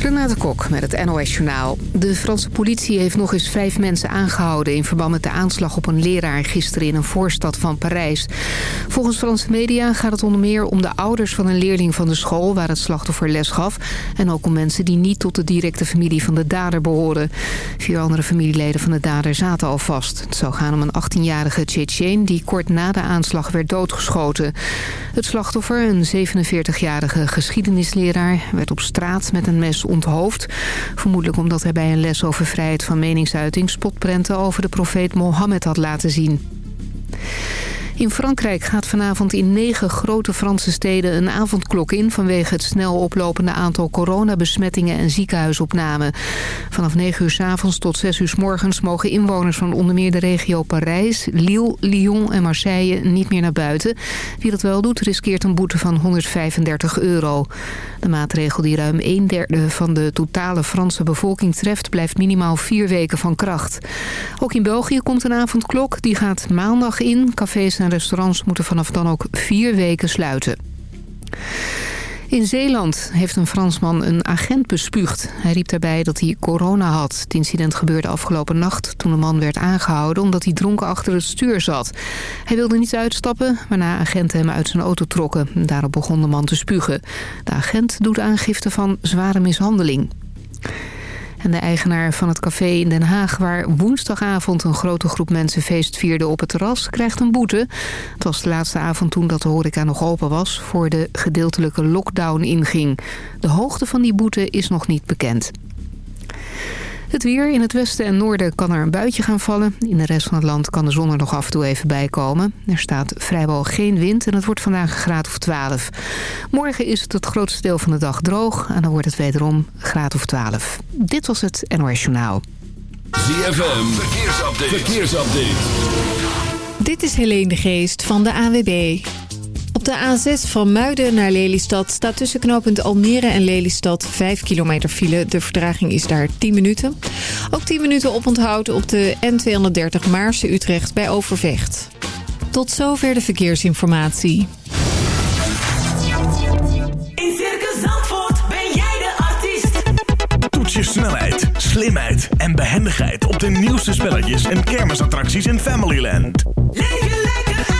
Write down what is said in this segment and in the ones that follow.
Renate Kok met het NOS Journaal. De Franse politie heeft nog eens vijf mensen aangehouden... in verband met de aanslag op een leraar gisteren in een voorstad van Parijs. Volgens Franse media gaat het onder meer om de ouders van een leerling van de school... waar het slachtoffer les gaf. En ook om mensen die niet tot de directe familie van de dader behoren. Vier andere familieleden van de dader zaten al vast. Het zou gaan om een 18-jarige Tsjetsjen die kort na de aanslag werd doodgeschoten. Het slachtoffer, een 47-jarige geschiedenisleraar... werd op straat met een mes onthoofd. Vermoedelijk omdat hij bij een les over vrijheid van meningsuiting... spotprenten over de profeet Mohammed had laten zien. In Frankrijk gaat vanavond in negen grote Franse steden een avondklok in... vanwege het snel oplopende aantal coronabesmettingen en ziekenhuisopnamen. Vanaf 9 uur s avonds tot 6 uur s morgens mogen inwoners van onder meer de regio Parijs... Lille, Lyon en Marseille niet meer naar buiten. Wie dat wel doet riskeert een boete van 135 euro. De maatregel die ruim een derde van de totale Franse bevolking treft... blijft minimaal vier weken van kracht. Ook in België komt een avondklok. Die gaat maandag in. Cafés en restaurants moeten vanaf dan ook vier weken sluiten. In Zeeland heeft een Fransman een agent bespuugd. Hij riep daarbij dat hij corona had. Het incident gebeurde afgelopen nacht toen een man werd aangehouden... omdat hij dronken achter het stuur zat. Hij wilde niet uitstappen, waarna agenten hem uit zijn auto trokken. Daarop begon de man te spugen. De agent doet aangifte van zware mishandeling. En de eigenaar van het café in Den Haag... waar woensdagavond een grote groep mensen feest vierde op het terras... krijgt een boete. Het was de laatste avond toen dat de horeca nog open was... voor de gedeeltelijke lockdown inging. De hoogte van die boete is nog niet bekend. Het weer in het westen en noorden kan er een buitje gaan vallen. In de rest van het land kan de zon er nog af en toe even bij komen. Er staat vrijwel geen wind en het wordt vandaag een graad of 12. Morgen is het het grootste deel van de dag droog en dan wordt het wederom een graad of 12. Dit was het NOS Journaal. ZFM, verkeersupdate. verkeersupdate. Dit is Helene de Geest van de AWB. Op de A6 van Muiden naar Lelystad staat tussen knooppunt Almere en Lelystad 5 kilometer file. De vertraging is daar 10 minuten. Ook 10 minuten oponthoud op de N230 Maarse Utrecht bij Overvecht. Tot zover de verkeersinformatie. In Circus Zandvoort ben jij de artiest. Toets je snelheid, slimheid en behendigheid op de nieuwste spelletjes en kermisattracties in Familyland. Leef je lekker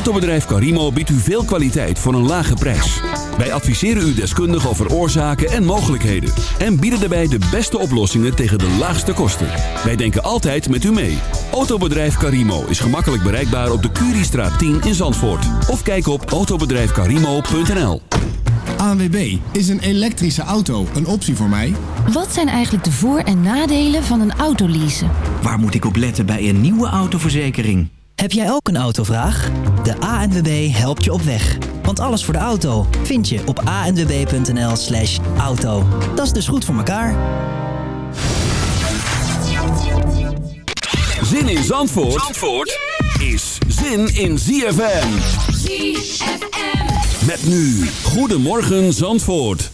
Autobedrijf Carimo biedt u veel kwaliteit voor een lage prijs. Wij adviseren u deskundig over oorzaken en mogelijkheden. En bieden daarbij de beste oplossingen tegen de laagste kosten. Wij denken altijd met u mee. Autobedrijf Carimo is gemakkelijk bereikbaar op de Curiestraat 10 in Zandvoort. Of kijk op autobedrijfcarimo.nl ANWB, is een elektrische auto een optie voor mij? Wat zijn eigenlijk de voor- en nadelen van een autoleasen? Waar moet ik op letten bij een nieuwe autoverzekering? Heb jij ook een autovraag? De ANWB helpt je op weg. Want alles voor de auto vind je op anwb.nl slash auto. Dat is dus goed voor elkaar. Zin in Zandvoort, Zandvoort is zin in ZFM. ZFM. Met nu, Goedemorgen Zandvoort.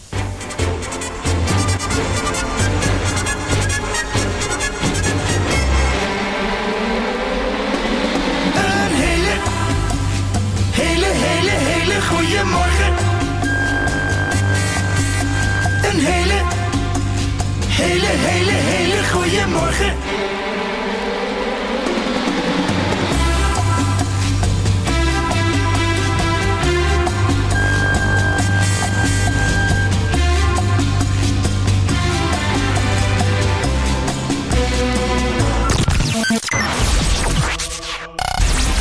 Hele, hele, hele goede morgen.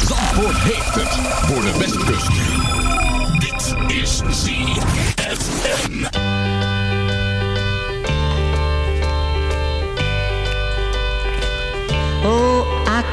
Zandvoort heeft het voor de Westkust.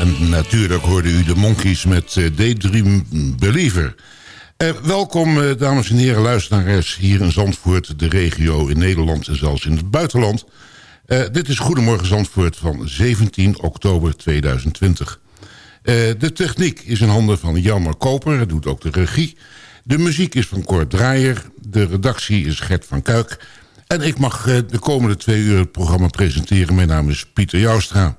en natuurlijk hoorde u de Monkeys met eh, Daydream Believer. Eh, welkom, eh, dames en heren luisteraars, hier in Zandvoort, de regio in Nederland en zelfs in het buitenland. Dit is Goedemorgen Zandvoort van 17 oktober 2020. Eh, de techniek is in handen van Jelmer Koper, hij doet ook de regie. De muziek is van Cor Draaier, de redactie is Gert van Kuik... en ik mag de komende twee uur het programma presenteren. Mijn naam is Pieter Joustra.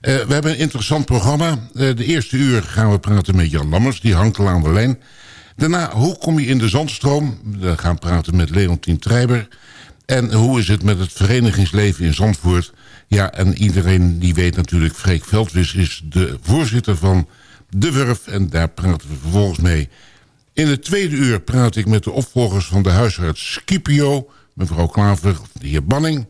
Eh, we hebben een interessant programma. Eh, de eerste uur gaan we praten met Jan Lammers, die hangt al aan de lijn. Daarna, hoe kom je in de zandstroom? We gaan praten met Leontien Treiber. En hoe is het met het verenigingsleven in Zandvoort? Ja, en iedereen die weet natuurlijk... Freek Veldwis is de voorzitter van De Wurf. En daar praten we vervolgens mee. In het tweede uur praat ik met de opvolgers van de huisarts Scipio... mevrouw Klaver, de heer Banning...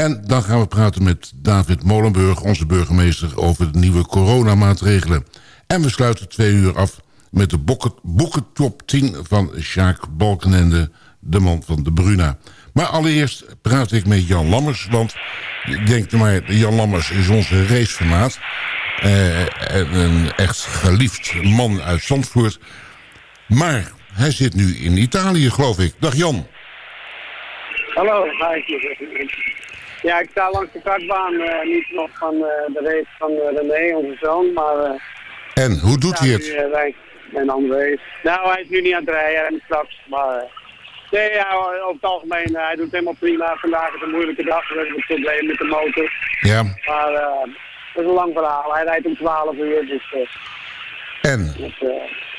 En dan gaan we praten met David Molenburg, onze burgemeester... over de nieuwe coronamaatregelen. En we sluiten twee uur af met de boeken, boekentop 10 van Sjaak Balkenende... de man van de Bruna. Maar allereerst praat ik met Jan Lammers. Want ik denk maar, Jan Lammers is onze racefanaat. Eh, en een echt geliefd man uit Zandvoort. Maar hij zit nu in Italië, geloof ik. Dag Jan. Hallo, hi. Ja, ik sta langs de kartbaan, eh, niet nog van eh, de race van eh, René, onze zoon, maar... En hoe doet hij het? Nu, andere race. Nou, hij is nu niet aan het rijden, en straks, maar... nee, ja, over het algemeen, hij doet het helemaal prima. Vandaag is een moeilijke dag, we hebben een probleem met de motor. Ja. Maar dat is een lang verhaal. Hij rijdt om 12 uur, dus... En, dus,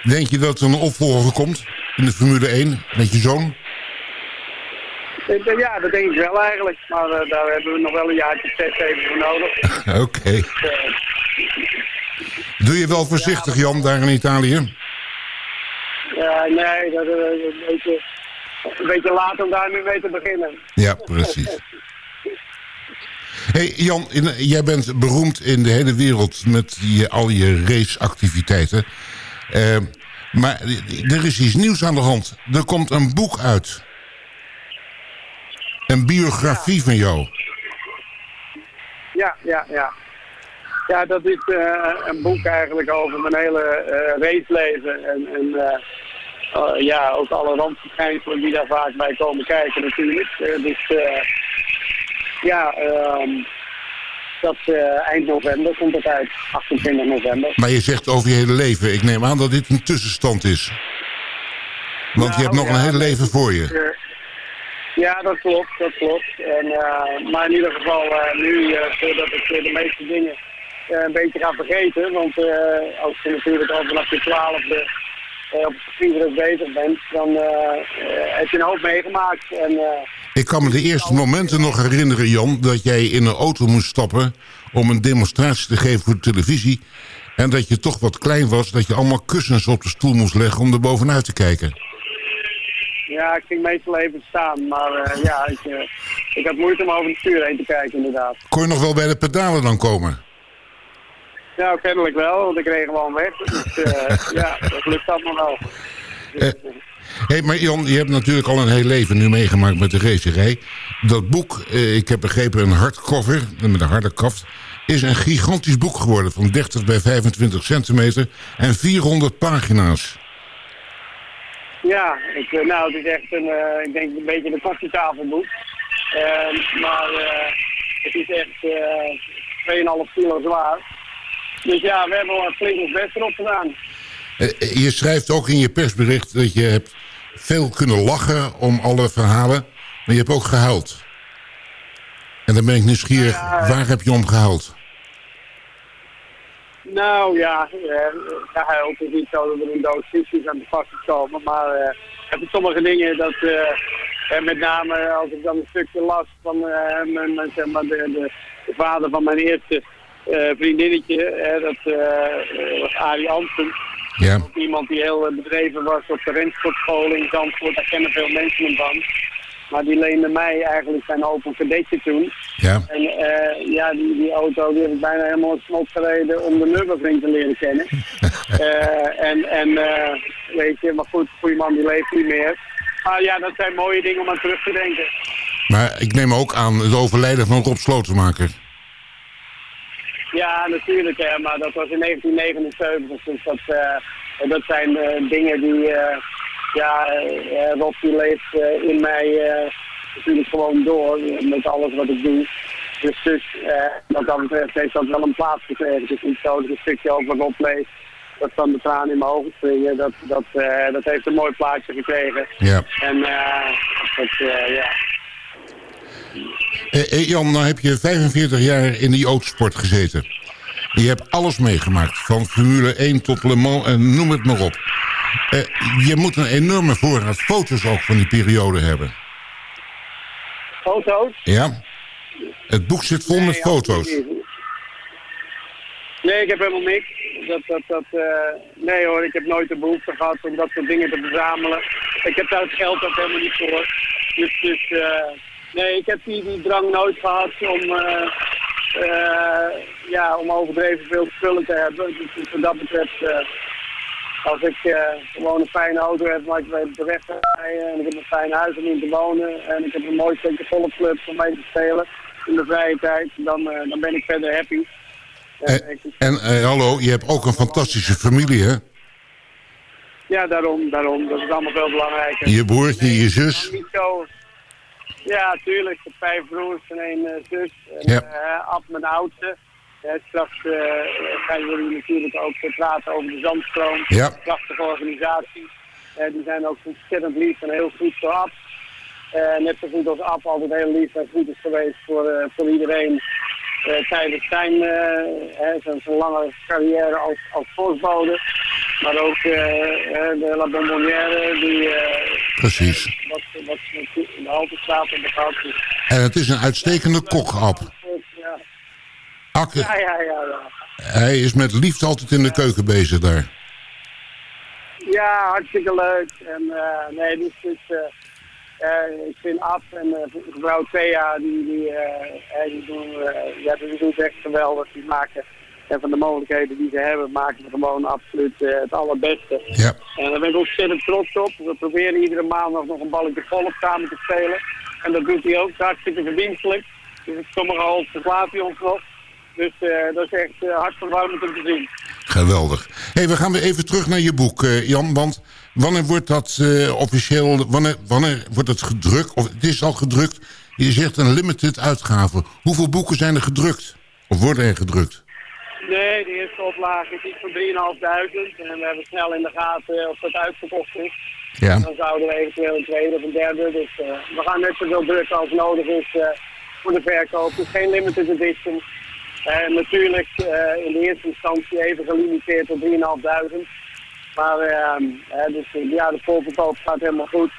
denk je dat er een opvolger komt in de Formule 1 met je zoon? Ja, dat denk ik wel eigenlijk. Maar eh, daar hebben we nog wel een jaartje zes, zeven voor nodig. Oké. Dus, eh, Doe je wel voorzichtig, Jan, daar in Italië? Ja, nee, dat is een beetje, een beetje laat om daar nu mee te beginnen. Ja, precies. hey, Jan, in- jij bent beroemd in de hele wereld met je, al je raceactiviteiten. Eh, maar er is iets nieuws aan de hand. Er komt een boek uit. Een biografie van jou. Ja, ja, ja. Ja, dat is eh, een boek eigenlijk over mijn hele eh raceleven. En, en eh, eh, ja, ook alle randverschijnselen die daar vaak bij komen kijken natuurlijk. Dus ja, ehm, dat eind november komt het uit, 28 november. Maar je zegt over je hele leven. Ik neem aan dat dit een tussenstand is. Want je hebt nog Nou, een hele leven voor je. Ja, dat klopt, dat klopt. En, eh, maar in ieder geval eh, nu, eh, voordat ik de meeste dingen een beetje ga vergeten, want als je natuurlijk al vanaf je twaalfde op het circuit bezig bent, dan heb je een hoop meegemaakt. En, Ik kan me de eerste momenten nog herinneren, Jan... dat jij in een auto moest stappen om een demonstratie te geven voor de televisie... en dat je toch wat klein was, dat je allemaal kussens op de stoel moest leggen... om er bovenuit te kijken. Ja, ik ging meestal even staan, maar eh, ja, ik, eh, ik had moeite om over het stuur heen te kijken inderdaad. Kon je nog wel bij de pedalen dan komen? Nou, kennelijk wel, want ik reed gewoon weg. Dus eh, ja, dat lukt allemaal wel. Hé, hey, maar Jan, je hebt natuurlijk al een heel leven nu meegemaakt met de racerij. Dat boek, eh, ik heb begrepen een hardcover, met een harde kaft... is een gigantisch boek geworden van 30 bij 25 centimeter en 400 pagina's. Ja, ik, eh, nou, het is echt een, eh, ik denk een beetje een koffietafelboek. Eh, maar eh, het is echt eh 2,5 kilo zwaar. Dus ja, we hebben wel flink ons best erop gedaan. Je schrijft ook in je persbericht dat je hebt veel kunnen lachen om alle verhalen... maar je hebt ook gehuild. En dan ben ik nieuwsgierig, Ja, waar heb je om gehuild? Nou ja, eh, gehuild is niet zo dat er een dood visjes aan de vast is komen. Maar eh heb sommige dingen dat, eh, eh, met name als ik dan een stukje las van eh, mijn, mijn, zeg maar de, de, de vader van mijn eerste eh, vriendinnetje, eh, dat eh, eh, was Arie Ansen. Ja. Ook iemand die heel eh, bedreven was op de rensportschool in Zandvoort, daar kennen veel mensen hem van. Maar die leende mij eigenlijk zijn open cadetje toen. Ja. En eh, ja, die, die auto die heb ik bijna helemaal snot gereden om de Nürburgring te leren kennen. Eh, en en eh, weet je, maar goed, goede man die leeft niet meer. Maar ja, dat zijn mooie dingen om aan terug te denken. Maar ik neem ook aan het overlijden van Rob Slotenmaker. Ja, natuurlijk, hè, maar dat was in 1979. Dus dat, dat zijn dingen die, ja, eh, Rob die leeft eh, in mij eh, natuurlijk gewoon door met alles wat ik doe. Dus, dus eh, wat dat betreft heeft dat wel een plaats gekregen. Het is niet zo dat ik een stukje over Rob lees, dat dan de tranen in mijn ogen springen. Dat, dat, dat heeft een mooi plaatje gekregen. Ja. En eh, dat, ja, Eh, eh, Jan, nou heb je 45 jaar in die autosport gezeten. Je hebt alles meegemaakt, van Formule 1 tot Le Mans en noem het maar op. Eh, je moet een enorme voorraad foto's ook van die periode hebben. foto's. Ja? Het boek zit vol met foto's. Nee, ik heb helemaal niks. Dat, dat, dat, eh, nee hoor, ik heb nooit de behoefte gehad om dat soort dingen te verzamelen. Ik heb daar het geld ook helemaal niet voor. Dus, dus eh, nee, ik heb die, die drang nooit gehad om, ja, om overdreven veel spullen te hebben. Dus, dus wat dat betreft, eh, als ik eh, gewoon een fijne auto heb waar ik op de weg rijden en ik heb een fijn huis om in te wonen en ik heb een mooi stukje golfclub om mee te spelen in de vrije tijd, dan, eh, dan ben ik verder happy. Eh, en eh, hallo, je hebt ook een fantastische familie, hè? Ja, daarom, daarom. Dat is allemaal veel belangrijker. Je broertje, je zus. Niet zo... Ja, tuurlijk. Ik heb vijf broers en één eh, zus. En, Ja. eh, Ab, mijn oudste. Straks eh, gaan jullie natuurlijk ook eh, praten over de Zandstroom. Ja. Een prachtige organisatie. Eh, die zijn ook ontzettend lief en heel goed voor Ab. Eh, net zo goed als Ab altijd heel lief en goed is geweest voor, eh, voor iedereen. Eh, tijdens zijn, eh, zijn, zijn lange carrière als, als postbode. Maar ook eh, de La Bonbonnière, die Precies. wat, wat in de Haltestraat hebben gehad. Dus, En het is een uitstekende kokap. ja. Akke, Ja, ja, ja, ja. hij is met liefde altijd in de keuken bezig daar. Ja, hartstikke leuk. En eh, nee, dus, dus eh, ik vind af en eh, mevrouw Thea, die, die, eh, eh, die, doen, ja, die doen het echt geweldig. Die maken en van de mogelijkheden die ze hebben, maken ze gewoon absoluut het allerbeste. Ja. En daar ben ik ontzettend trots op. We proberen iedere maand nog een balletje golf samen te spelen. En dat doet hij ook hartstikke verdienstelijk. Dus sommige hoofd verslaat hij ons nog. Dus dat is echt uh, hartverwarmend om te zien. Geweldig. hey, we gaan weer even terug naar je boek, Jan. Want Wanneer wordt dat eh, officieel, wanneer, wanneer wordt het gedrukt? Of het is al gedrukt. Je zegt een limited uitgave. Hoeveel boeken zijn er gedrukt? Of worden er gedrukt? Nee, de eerste oplage is iets van 3.500 en we hebben snel in de gaten of het uitverkocht is. Ja. Dan zouden we eventueel een tweede of een derde. Dus eh, we gaan net zoveel drukken als nodig is eh, voor de verkoop. Is geen limited edition. Eh, natuurlijk in de eerste instantie even gelimiteerd tot 3.500. Maar ehm, eh, dus, ja, de voorverkoop gaat helemaal goed.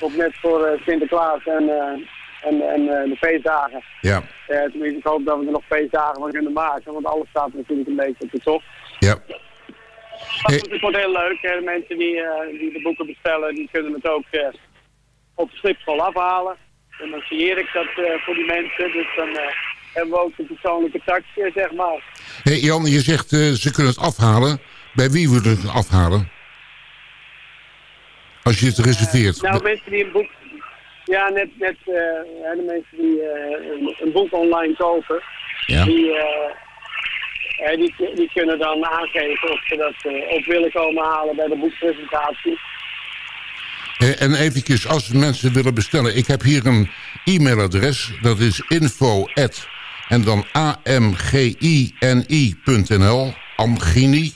Ook net voor eh, Sinterklaas en, eh, en, en eh, de feestdagen. Ja. Tenminste, ik hoop dat we er nog feestdagen van kunnen maken, want alles staat natuurlijk een beetje op de top. Ja. Maar het wordt heel leuk. Hè. De mensen die, die de boeken bestellen, die kunnen het ook eh, op de Schiphol afhalen. En dan signeer ik dat voor die mensen. Dus dan hebben we ook een persoonlijke eh, zeg maar. Hey, Jan, je zegt ze kunnen het afhalen. Bij wie wordt het afhalen? Als je het reserveert. Nou, mensen die een boek... Ja, net, net eh, hè, de mensen die eh, een, een boek online kopen, Ja. die, eh, die, die kunnen dan aangeven of ze dat eh, op willen komen halen bij de boekpresentatie. Eh, En eventjes, als mensen willen bestellen. Ik heb hier een e-mailadres. Dat is info at, en dan amgini.nl. Amgini.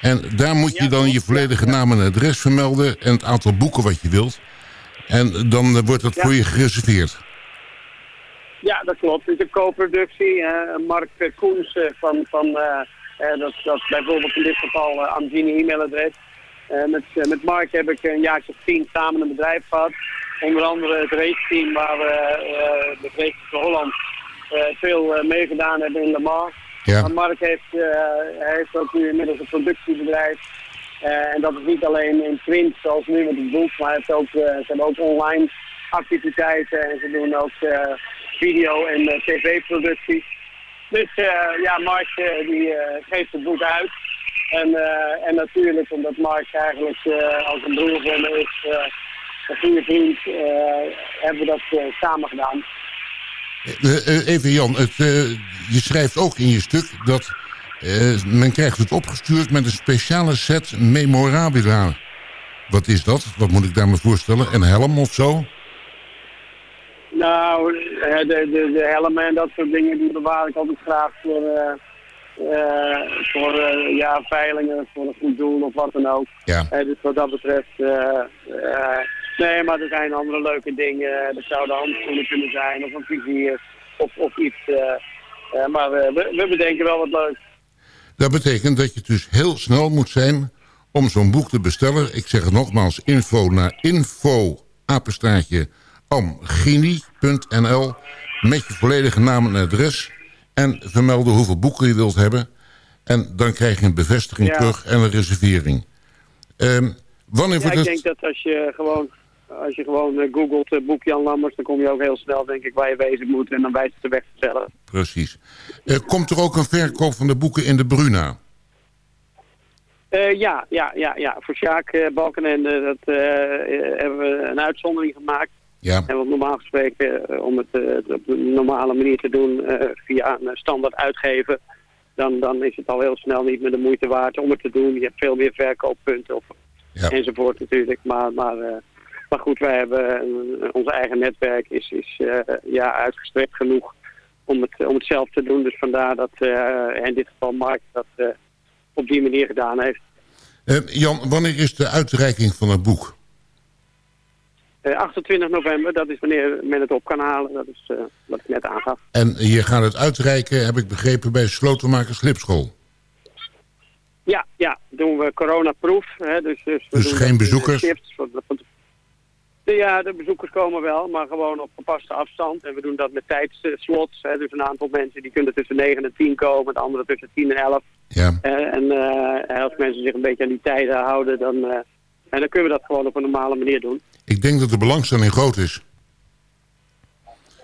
En daar moet je dan je volledige naam en adres vermelden. En het aantal boeken wat je wilt. En dan eh, wordt dat voor je gereserveerd. Ja, dat klopt. Het is een co-productie. eh, Mark Koens eh, van, van dat, dat bijvoorbeeld in dit geval uh, Amgini e-mailadres. Met, met Mark heb ik een jaartje of tien samen een bedrijf gehad. Onder andere het raceteam waar we de Race van Holland veel meegedaan hebben in Le Mans. Ja. Maar Mark heeft, eh, heeft ook nu inmiddels een productiebedrijf. Eh, en dat is niet alleen in print zoals nu met het boek, maar heeft ook, eh, ze hebben ook online activiteiten en ze doen ook video- en tv-producties. Dus ja, Mark die geeft het boek uit. En, en natuurlijk, omdat Mark eigenlijk als een broer van me is, een goede vriend, hebben we dat samen gedaan. Eh, eh, even Jan, het, eh, je schrijft ook in je stuk dat men krijgt het opgestuurd met een speciale set memorabilia. Wat is dat? Wat moet ik daar me voorstellen? Een helm of zo? Nou, de, de, de helmen en dat soort dingen, die bewaar ik altijd graag voor, voor ja, veilingen, voor een goed doel of wat dan ook. Ja. Eh, dus wat dat betreft, nee, maar er zijn andere leuke dingen. Er zouden handschoenen kunnen zijn of een vizier of, of iets. eh, eh, maar we, we bedenken wel wat leuks. Dat betekent dat je dus heel snel moet zijn om zo'n boek te bestellen. Ik zeg het nogmaals, info naar info apenstaartje amgini.nl met je volledige naam en adres en vermelden hoeveel boeken je wilt hebben. En dan krijg je een bevestiging Ja. terug en een reservering. Ehm, wanneer Ja, ik het... denk dat als je gewoon, als je gewoon eh, googelt eh, boek Jan Lammers, dan kom je ook heel snel denk ik waar je wezen moet en dan wijst het de weg zelf. Precies. Eh, komt er ook een verkoop van de boeken in de Bruna? Ja, ja, ja, ja. Voor Sjaak uh, Balkenende dat, hebben we een uitzondering gemaakt. Ja. En wat normaal gesproken, om het op een normale manier te doen via een standaard uitgeven, dan, dan is het al heel snel niet meer de moeite waard om het te doen. Je hebt veel meer verkooppunten of, enzovoort natuurlijk. Maar, maar, maar goed, wij hebben een- ons eigen netwerk is, is eh, ja, uitgestrekt genoeg om het, om het zelf te doen. Dus vandaar dat eh, in dit geval Mark dat eh, op die manier gedaan heeft. Eh, Jan, wanneer is de uitreiking van het boek? Eh, 28 november, dat is wanneer men het op kan halen. Dat is eh, wat ik net aangaf. En je gaat het uitreiken, heb ik begrepen, bij Slotenmakers Slipschool. Ja, ja, doen we coronaproof. Hè, dus, dus, we Dus doen geen bezoekers? shifts ja, de bezoekers komen wel, maar gewoon op gepaste afstand. En we doen dat met tijdslots. Hè, dus een aantal mensen die kunnen tussen 9 en 10 komen, de anderen tussen 10 en 11. Ja. Eh, en eh, als mensen zich een beetje aan die tijden houden, dan, eh, en dan kunnen we dat gewoon op een normale manier doen. Ik denk dat de belangstelling groot is.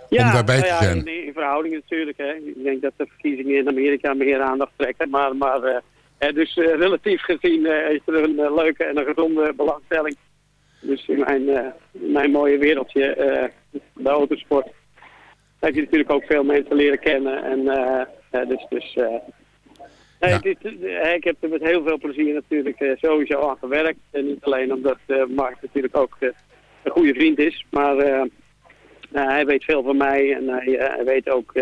Ja, om daarbij nou te ja, zijn. In, in verhouding natuurlijk. Hè. Ik denk dat de verkiezingen in Amerika meer aandacht trekken. Maar, maar dus relatief gezien is er een leuke en een gezonde belangstelling. Dus in mijn, eh, in mijn mooie wereldje, eh, de autosport, heb je natuurlijk ook veel mensen leren kennen. En, eh, dus, dus, Nee, eh, ik heb er met heel veel plezier natuurlijk sowieso aan gewerkt. En niet alleen omdat Mark natuurlijk ook een goede vriend is. Maar hij weet veel van mij en hij, hij weet ook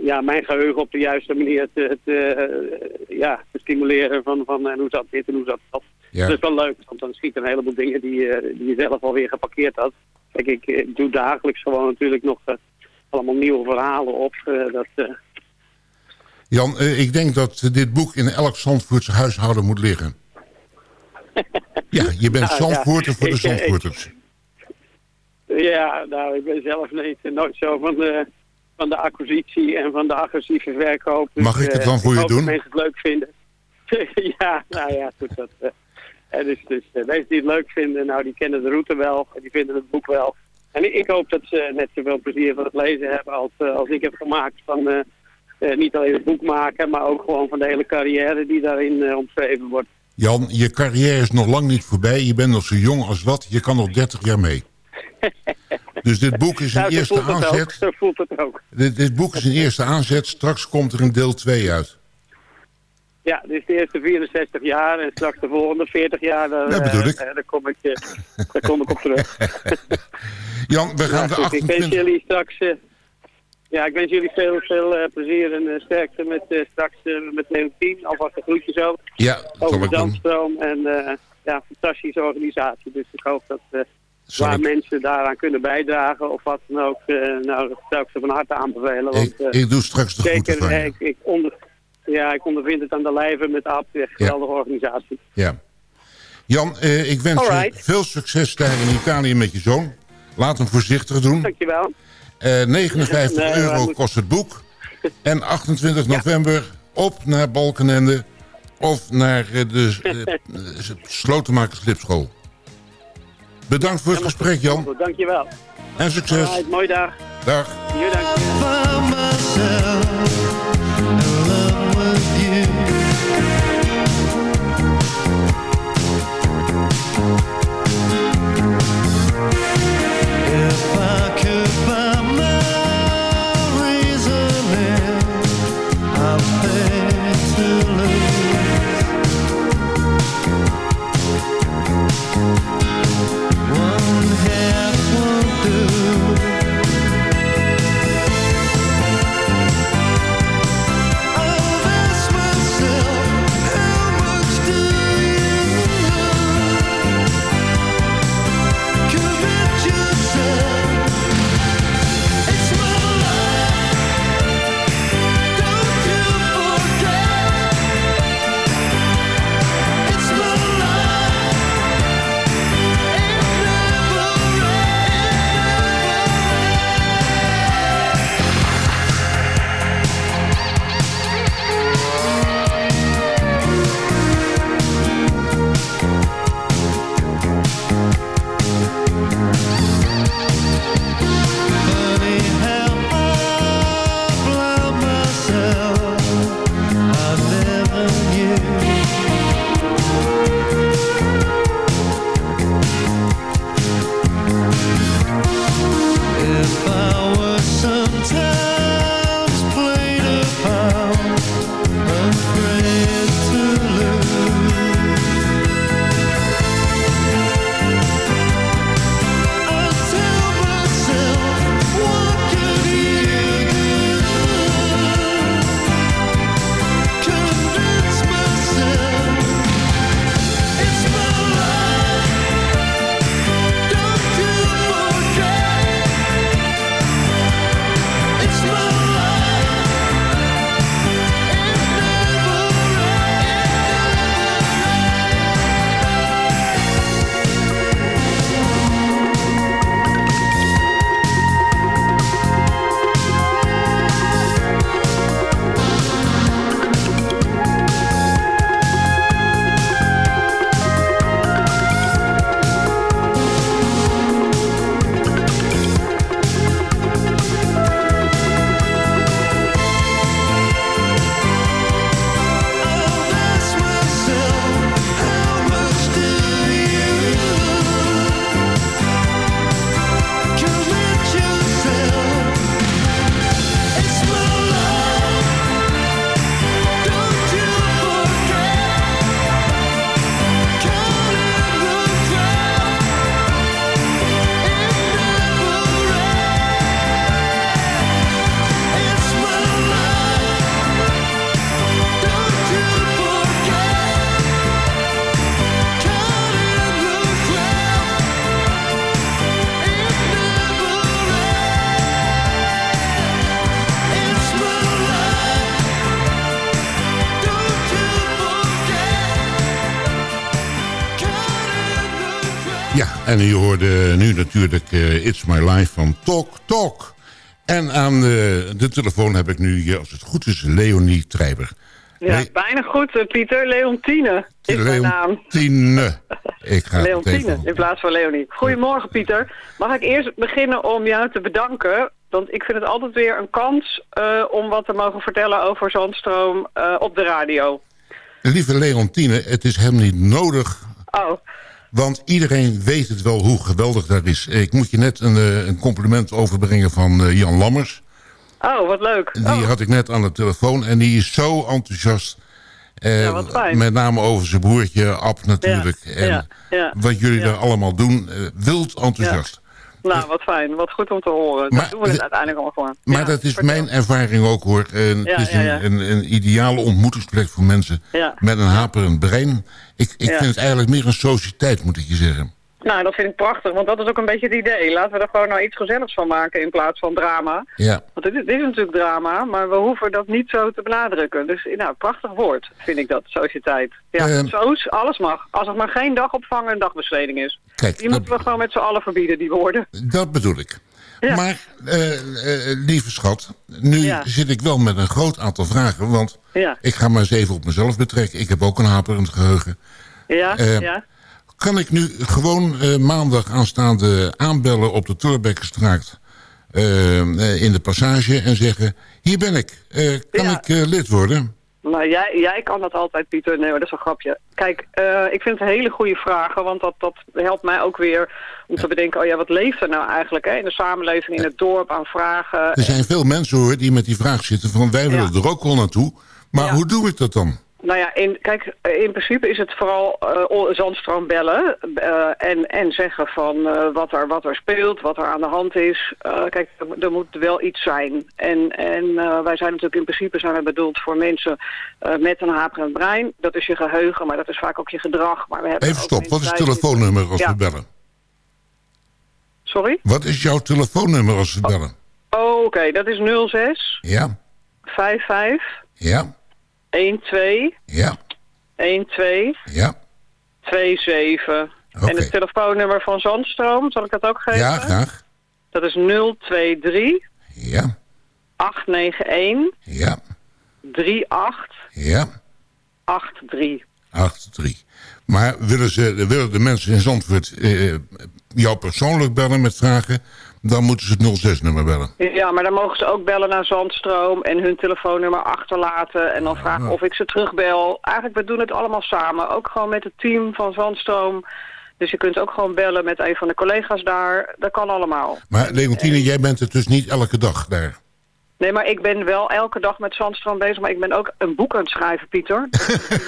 ja, mijn geheugen op de juiste manier te, te, ja, te stimuleren van, van en hoe zat dit en hoe zat dat. Ja. Dat is wel leuk, want dan schiet een heleboel dingen die, eh, die je zelf alweer geparkeerd had. Kijk, ik eh, doe dagelijks gewoon natuurlijk nog eh, allemaal nieuwe verhalen op. dat, Jan, ik denk dat dit boek in elk Zandvoortse huishouden moet liggen. Ja, je bent Nou, ja. Zandvoorter voor de Ik, ik- Zandvoorters. Ja, nou, ik ben zelf niet, nooit zo van de, van de acquisitie en van de agressieve verkoop. Dus, Mag ik het dan voor je hoop doen? Dat mensen het leuk vinden. ja, nou ja, goed. Dat, eh, dus dus eh, mensen die het leuk vinden, nou, die kennen de route wel. Die vinden het boek wel. En ik hoop dat ze net zoveel plezier van het lezen hebben als, eh, als ik heb gemaakt van... eh, niet alleen het boek maken, maar ook gewoon van de hele carrière die daarin omschreven wordt. Jan, je carrière is nog lang niet voorbij. Je bent nog zo jong als wat. Je kan nog 30 jaar mee. Dus dit boek is een Nou, eerste ook. aanzet. Zo voelt het ook. Dit, dit boek is een eerste aanzet. Straks komt er een deel 2 uit. Ja, dit is de eerste 64 jaar en straks de volgende 40 jaar, daar, Dat bedoel eh, ik. daar, kom, ik, eh, daar kom ik op terug. Jan, we gaan Ja, de goed, ik wens 28... jullie straks, eh, ja, ik wens jullie veel, veel plezier en sterkte met straks met Leontien. Alvast de groetjes ook. Ja, Over doen. Zandstroom en ja, fantastische organisatie. Dus ik hoop dat Zal waar ik- mensen daaraan kunnen bijdragen of wat dan ook, nou, dat zou ik ze van harte aanbevelen. Want, Ik, ik doe straks de groeten Zeker, van je. ik, ik, onder, ja, ik ondervind het aan de lijve met een geweldige organisatie. Ja. Jan, eh, ik wens je veel succes daar in Italië met je zoon. Laat hem voorzichtig doen. Dankjewel. Eh 59 Nee, maar euro moet- kost het boek. En 28 november op naar Balkenende of naar eh, de uh, Slotenmakers Slipschool. Bedankt voor het gesprek, Jan. Goed, dankjewel. En succes. Alright, mooie dag. Dag. Jullie dank. En u hoorde nu natuurlijk eh, It's My Life van Talk Talk. En aan de, de telefoon heb ik nu, eh, als het goed is, Leonie Treiber. Ja, Le- bijna goed, eh, Pieter. Leontine is mijn naam. Leontine. Ik ga Leontine in plaats van Leonie. Goedemorgen, Pieter. Mag ik eerst beginnen om jou te bedanken? Want ik vind het altijd weer een kans eh, om wat te mogen vertellen over Zandstroom eh, op de radio. Lieve Leontine, het is helemaal niet nodig... Oh, Want iedereen weet het wel hoe geweldig dat is. Ik moet je net een, eh, een compliment overbrengen van eh, Jan Lammers. oh wat leuk. Die Oh, had ik net aan de telefoon en die is zo enthousiast. Eh, Ja, wat fijn. Met name over zijn broertje Ab natuurlijk. Ja, en ja, wat jullie daar allemaal doen, wild enthousiast. Nou, wat fijn. Wat goed om te horen. Maar Dat doen we het de- uiteindelijk allemaal gewoon. Maar Ja, dat is vertel. mijn ervaring ook hoor. En Ja, het is ja, een. Een, een ideale ontmoetingsplek voor mensen met een haperend brein. Ik, ik vind het eigenlijk meer een sociëteit, moet ik je zeggen. Nou, dat vind ik prachtig, want dat is ook een beetje het idee. Laten we er gewoon nou iets gezelligs van maken in plaats van drama. Ja. Want dit is, dit is natuurlijk drama, maar we hoeven dat niet zo te benadrukken. Dus nou, prachtig woord vind ik dat, sociëteit. Ja, soos, alles mag. Als het maar geen dagopvang en dagbesteding is. Kijk, Die moeten we gewoon met z'n allen verbieden, die woorden. Dat bedoel ik. Ja. Maar, eh, eh, lieve schat, nu Ja. zit ik wel met een groot aantal vragen. Want Ja, ik ga maar eens even op mezelf betrekken. Ik heb ook een haperend geheugen. ja, Eh, ja. Kan ik nu gewoon maandag aanstaande aanbellen op de Torbekkenstraat... in de passage en zeggen... hier ben ik, kan ik lid worden? Nou, jij, jij kan dat altijd, Pieter. Nee, hoor, dat is een grapje. Kijk, eh, ik vind het hele goede vragen, want dat, dat helpt mij ook weer om te bedenken... oh ja, wat leeft er nou eigenlijk hè, in de samenleving, in het dorp, aan vragen. Er zijn veel mensen hoor die met die vraag zitten van... wij willen Ja. er ook wel naartoe, maar Ja. hoe doe ik dat dan? Nou ja, in, kijk, in principe is het vooral eh, Zandstroom bellen eh, en, en zeggen van eh, wat, er, wat er speelt, wat er aan de hand is. Kijk, er, moet wel iets zijn. En, en wij zijn natuurlijk in principe zijn we bedoeld voor mensen met een haperend brein. Dat is je geheugen, maar dat is vaak ook je gedrag. Maar we hebben Even stop, wat is het telefoonnummer als Ja. we bellen? Sorry? Wat is jouw telefoonnummer als we bellen? Oh, oké, dat is 06 Ja, 55 ja, 12 ja, 12 ja. 27. Oké. En het telefoonnummer van Zandstroom, zal ik dat ook geven? Ja, graag. Dat is 023 Ja, 891 ja, 38 ja. 83. 8-3. Maar willen, ze, willen de mensen in Zandvoort eh, jou persoonlijk bellen met vragen... dan moeten ze het 06-nummer bellen. Ja, maar dan mogen ze ook bellen naar Zandstroom en hun telefoonnummer achterlaten. En dan vragen of ik ze terugbel. Eigenlijk, we doen het allemaal samen. Ook gewoon met het team van Zandstroom. Dus je kunt ook gewoon bellen met een van de collega's daar. Dat kan allemaal. Maar Leontine, jij bent het dus niet elke dag daar. Nee, maar ik ben wel elke dag met Zandstroom bezig. Maar ik ben ook een boek aan het schrijven, Pieter.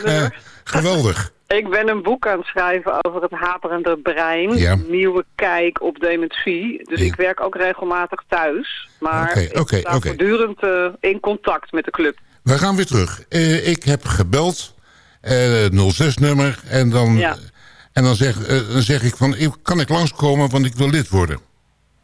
Eh, geweldig. Ik ben een boek aan het schrijven over het haperende brein. Ja. Nieuwe kijk op dementie. Dus ik werk ook regelmatig thuis. Maar ik sta voortdurend eh, in contact met de club. We gaan weer terug. Eh, ik heb gebeld, eh 06-nummer... en dan, Ja. en dan, zeg, eh, dan zeg ik van, eh, kan ik langskomen, want ik wil lid worden.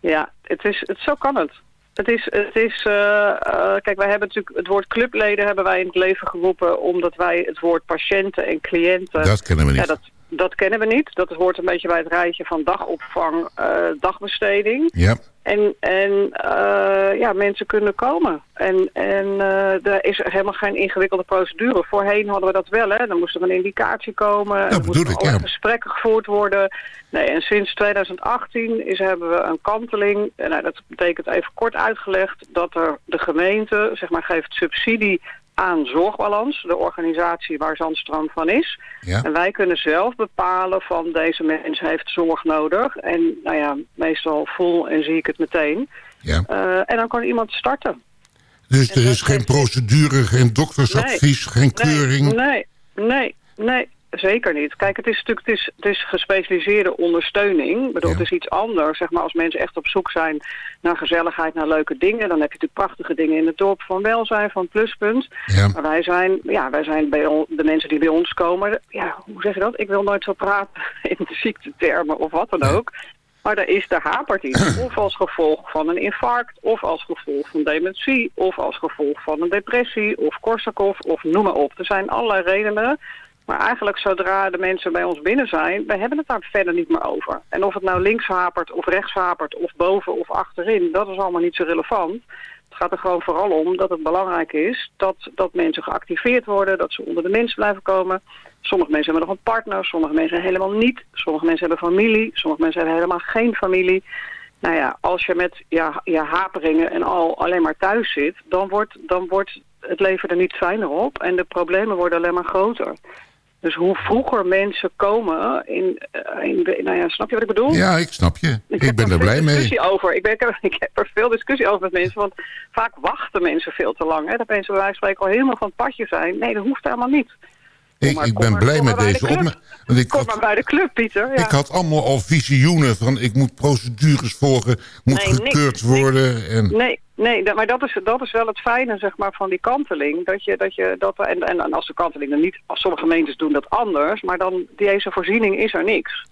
Ja, het is, het, zo kan het. Het is, het is eh, eh, kijk, wij hebben natuurlijk het woord clubleden hebben wij in het leven geroepen omdat wij het woord patiënten en cliënten. Dat kennen we niet. Ja, dat, dat kennen we niet. Dat hoort een beetje bij het rijtje van dagopvang, eh, dagbesteding. Ja. En, en eh, ja, mensen kunnen komen. En, en eh, er is helemaal geen ingewikkelde procedure. Voorheen hadden we dat wel, hè. Dan moest er een indicatie komen. er moesten ja. gesprekken gevoerd worden. Nee, en sinds 2018 is, hebben we een kanteling. En nou, dat betekent even kort uitgelegd dat er de gemeente, zeg maar, geeft subsidie aan Zorgbalans, de organisatie waar Zandstroom van is. Ja. En wij kunnen zelf bepalen van deze mens heeft zorg nodig. En nou ja, meestal voel en zie ik het meteen. Ja. Eh, en dan kan iemand starten. Dus er is geen procedure, geen doktersadvies, geen keuring. Nee, nee, nee, zeker niet. Kijk, het is natuurlijk het is, het is gespecialiseerde ondersteuning. Ik bedoel, Het is iets anders. Zeg maar, als mensen echt op zoek zijn naar gezelligheid, naar leuke dingen... dan heb je natuurlijk prachtige dingen in het dorp van welzijn, van pluspunt. Ja. Maar wij zijn, ja, wij zijn bij on- de mensen die bij ons komen... Ja, hoe zeg je dat? Ik wil nooit zo praten in de ziektetermen of wat dan ook... Maar daar is, daar hapert iets. Of als gevolg van een infarct, of als gevolg van dementie, of als gevolg van een depressie, of Korsakoff, of noem maar op. Er zijn allerlei redenen Maar eigenlijk zodra de mensen bij ons binnen zijn, we hebben het daar verder niet meer over. En of het nou links hapert of rechts hapert of boven of achterin, dat is allemaal niet zo relevant. Het gaat er gewoon vooral om dat het belangrijk is dat, dat mensen geactiveerd worden, dat ze onder de mensen blijven komen. Sommige mensen hebben nog een partner, sommige mensen helemaal niet. Sommige mensen hebben familie, sommige mensen hebben helemaal geen familie. Nou ja, als je met ja, ja, haperingen en al alleen maar thuis zit, dan wordt, dan wordt het leven er niet fijner op en de problemen worden alleen maar groter. Dus hoe vroeger mensen komen in, eh, in nou ja, snap je wat ik bedoel? Ja, ik snap je. Ik, ben er blij mee. discussie over. Ik, ben, ik, heb, ik heb er veel discussie over met mensen, want vaak wachten mensen veel te lang. Hè? Dat mensen bij wijze van spreken al helemaal van het padje zijn. Nee, dat hoeft helemaal niet. Ik, ik ben blij met de deze opmerking. Kom had, maar bij de club, Pieter. Ja. ik had allemaal al visioenen van ik moet procedures volgen, moet Nee, niks, gekeurd worden. En, Nee, nee dat, maar dat is, dat is wel het fijne zeg maar, van die kanteling. Dat je, dat je, dat, en, en, en als de kanteling dan niet, als sommige gemeentes doen dat anders, maar dan deze voorziening is er niks.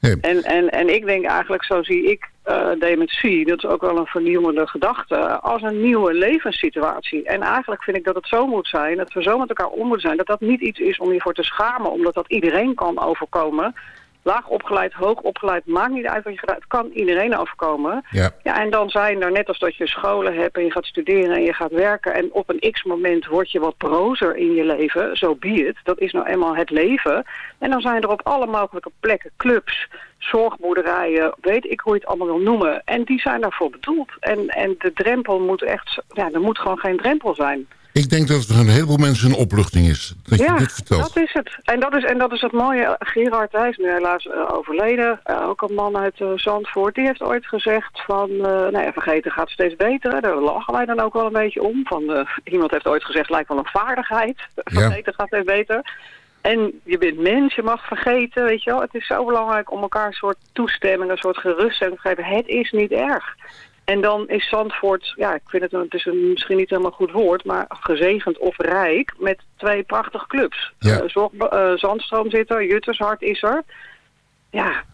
En, en, en ik denk eigenlijk, zo zie ik eh dementie, dat is ook wel een vernieuwende gedachte, als een nieuwe levenssituatie. En eigenlijk vind ik dat het zo moet zijn, dat we zo met elkaar om moeten zijn, dat dat niet iets is om je voor te schamen, omdat dat iedereen kan overkomen. Laag opgeleid, hoog opgeleid, maakt niet uit wat je gedaan Het kan iedereen overkomen. Ja. Ja, en dan zijn er, net als dat je scholen hebt en je gaat studeren en je gaat werken... en op een x-moment word je wat brozer in je leven, zo be it. Dat is nou eenmaal het leven. En dan zijn er op alle mogelijke plekken clubs, zorgboerderijen... weet ik hoe je het allemaal wil noemen. En die zijn daarvoor bedoeld. En, en de drempel moet echt... Ja, er moet gewoon geen drempel zijn. Ik denk dat het een heleboel mensen een opluchting is. Dat je dit vertelt. dat is het. En dat is, en dat is het mooie. Gerard, hij is nu helaas eh, overleden. Eh, ook een man uit eh, Zandvoort. Die heeft ooit gezegd van... nou ja, vergeten gaat steeds beter. Daar lachen wij dan ook wel een beetje om. Van, iemand heeft ooit gezegd, lijkt wel een vaardigheid. Vergeten gaat steeds beter. En je bent mens, je mag vergeten, weet je wel. Het is zo belangrijk om elkaar een soort toestemming, een soort geruststelling te geven. Het is niet erg. En dan is Zandvoort, ja, ik vind het, een, het is een, misschien niet helemaal goed woord, maar gezegend of rijk met twee prachtige clubs. Ja. Eh, Zorg, eh, Zandstroom zit er, Juttershart is er. Ja,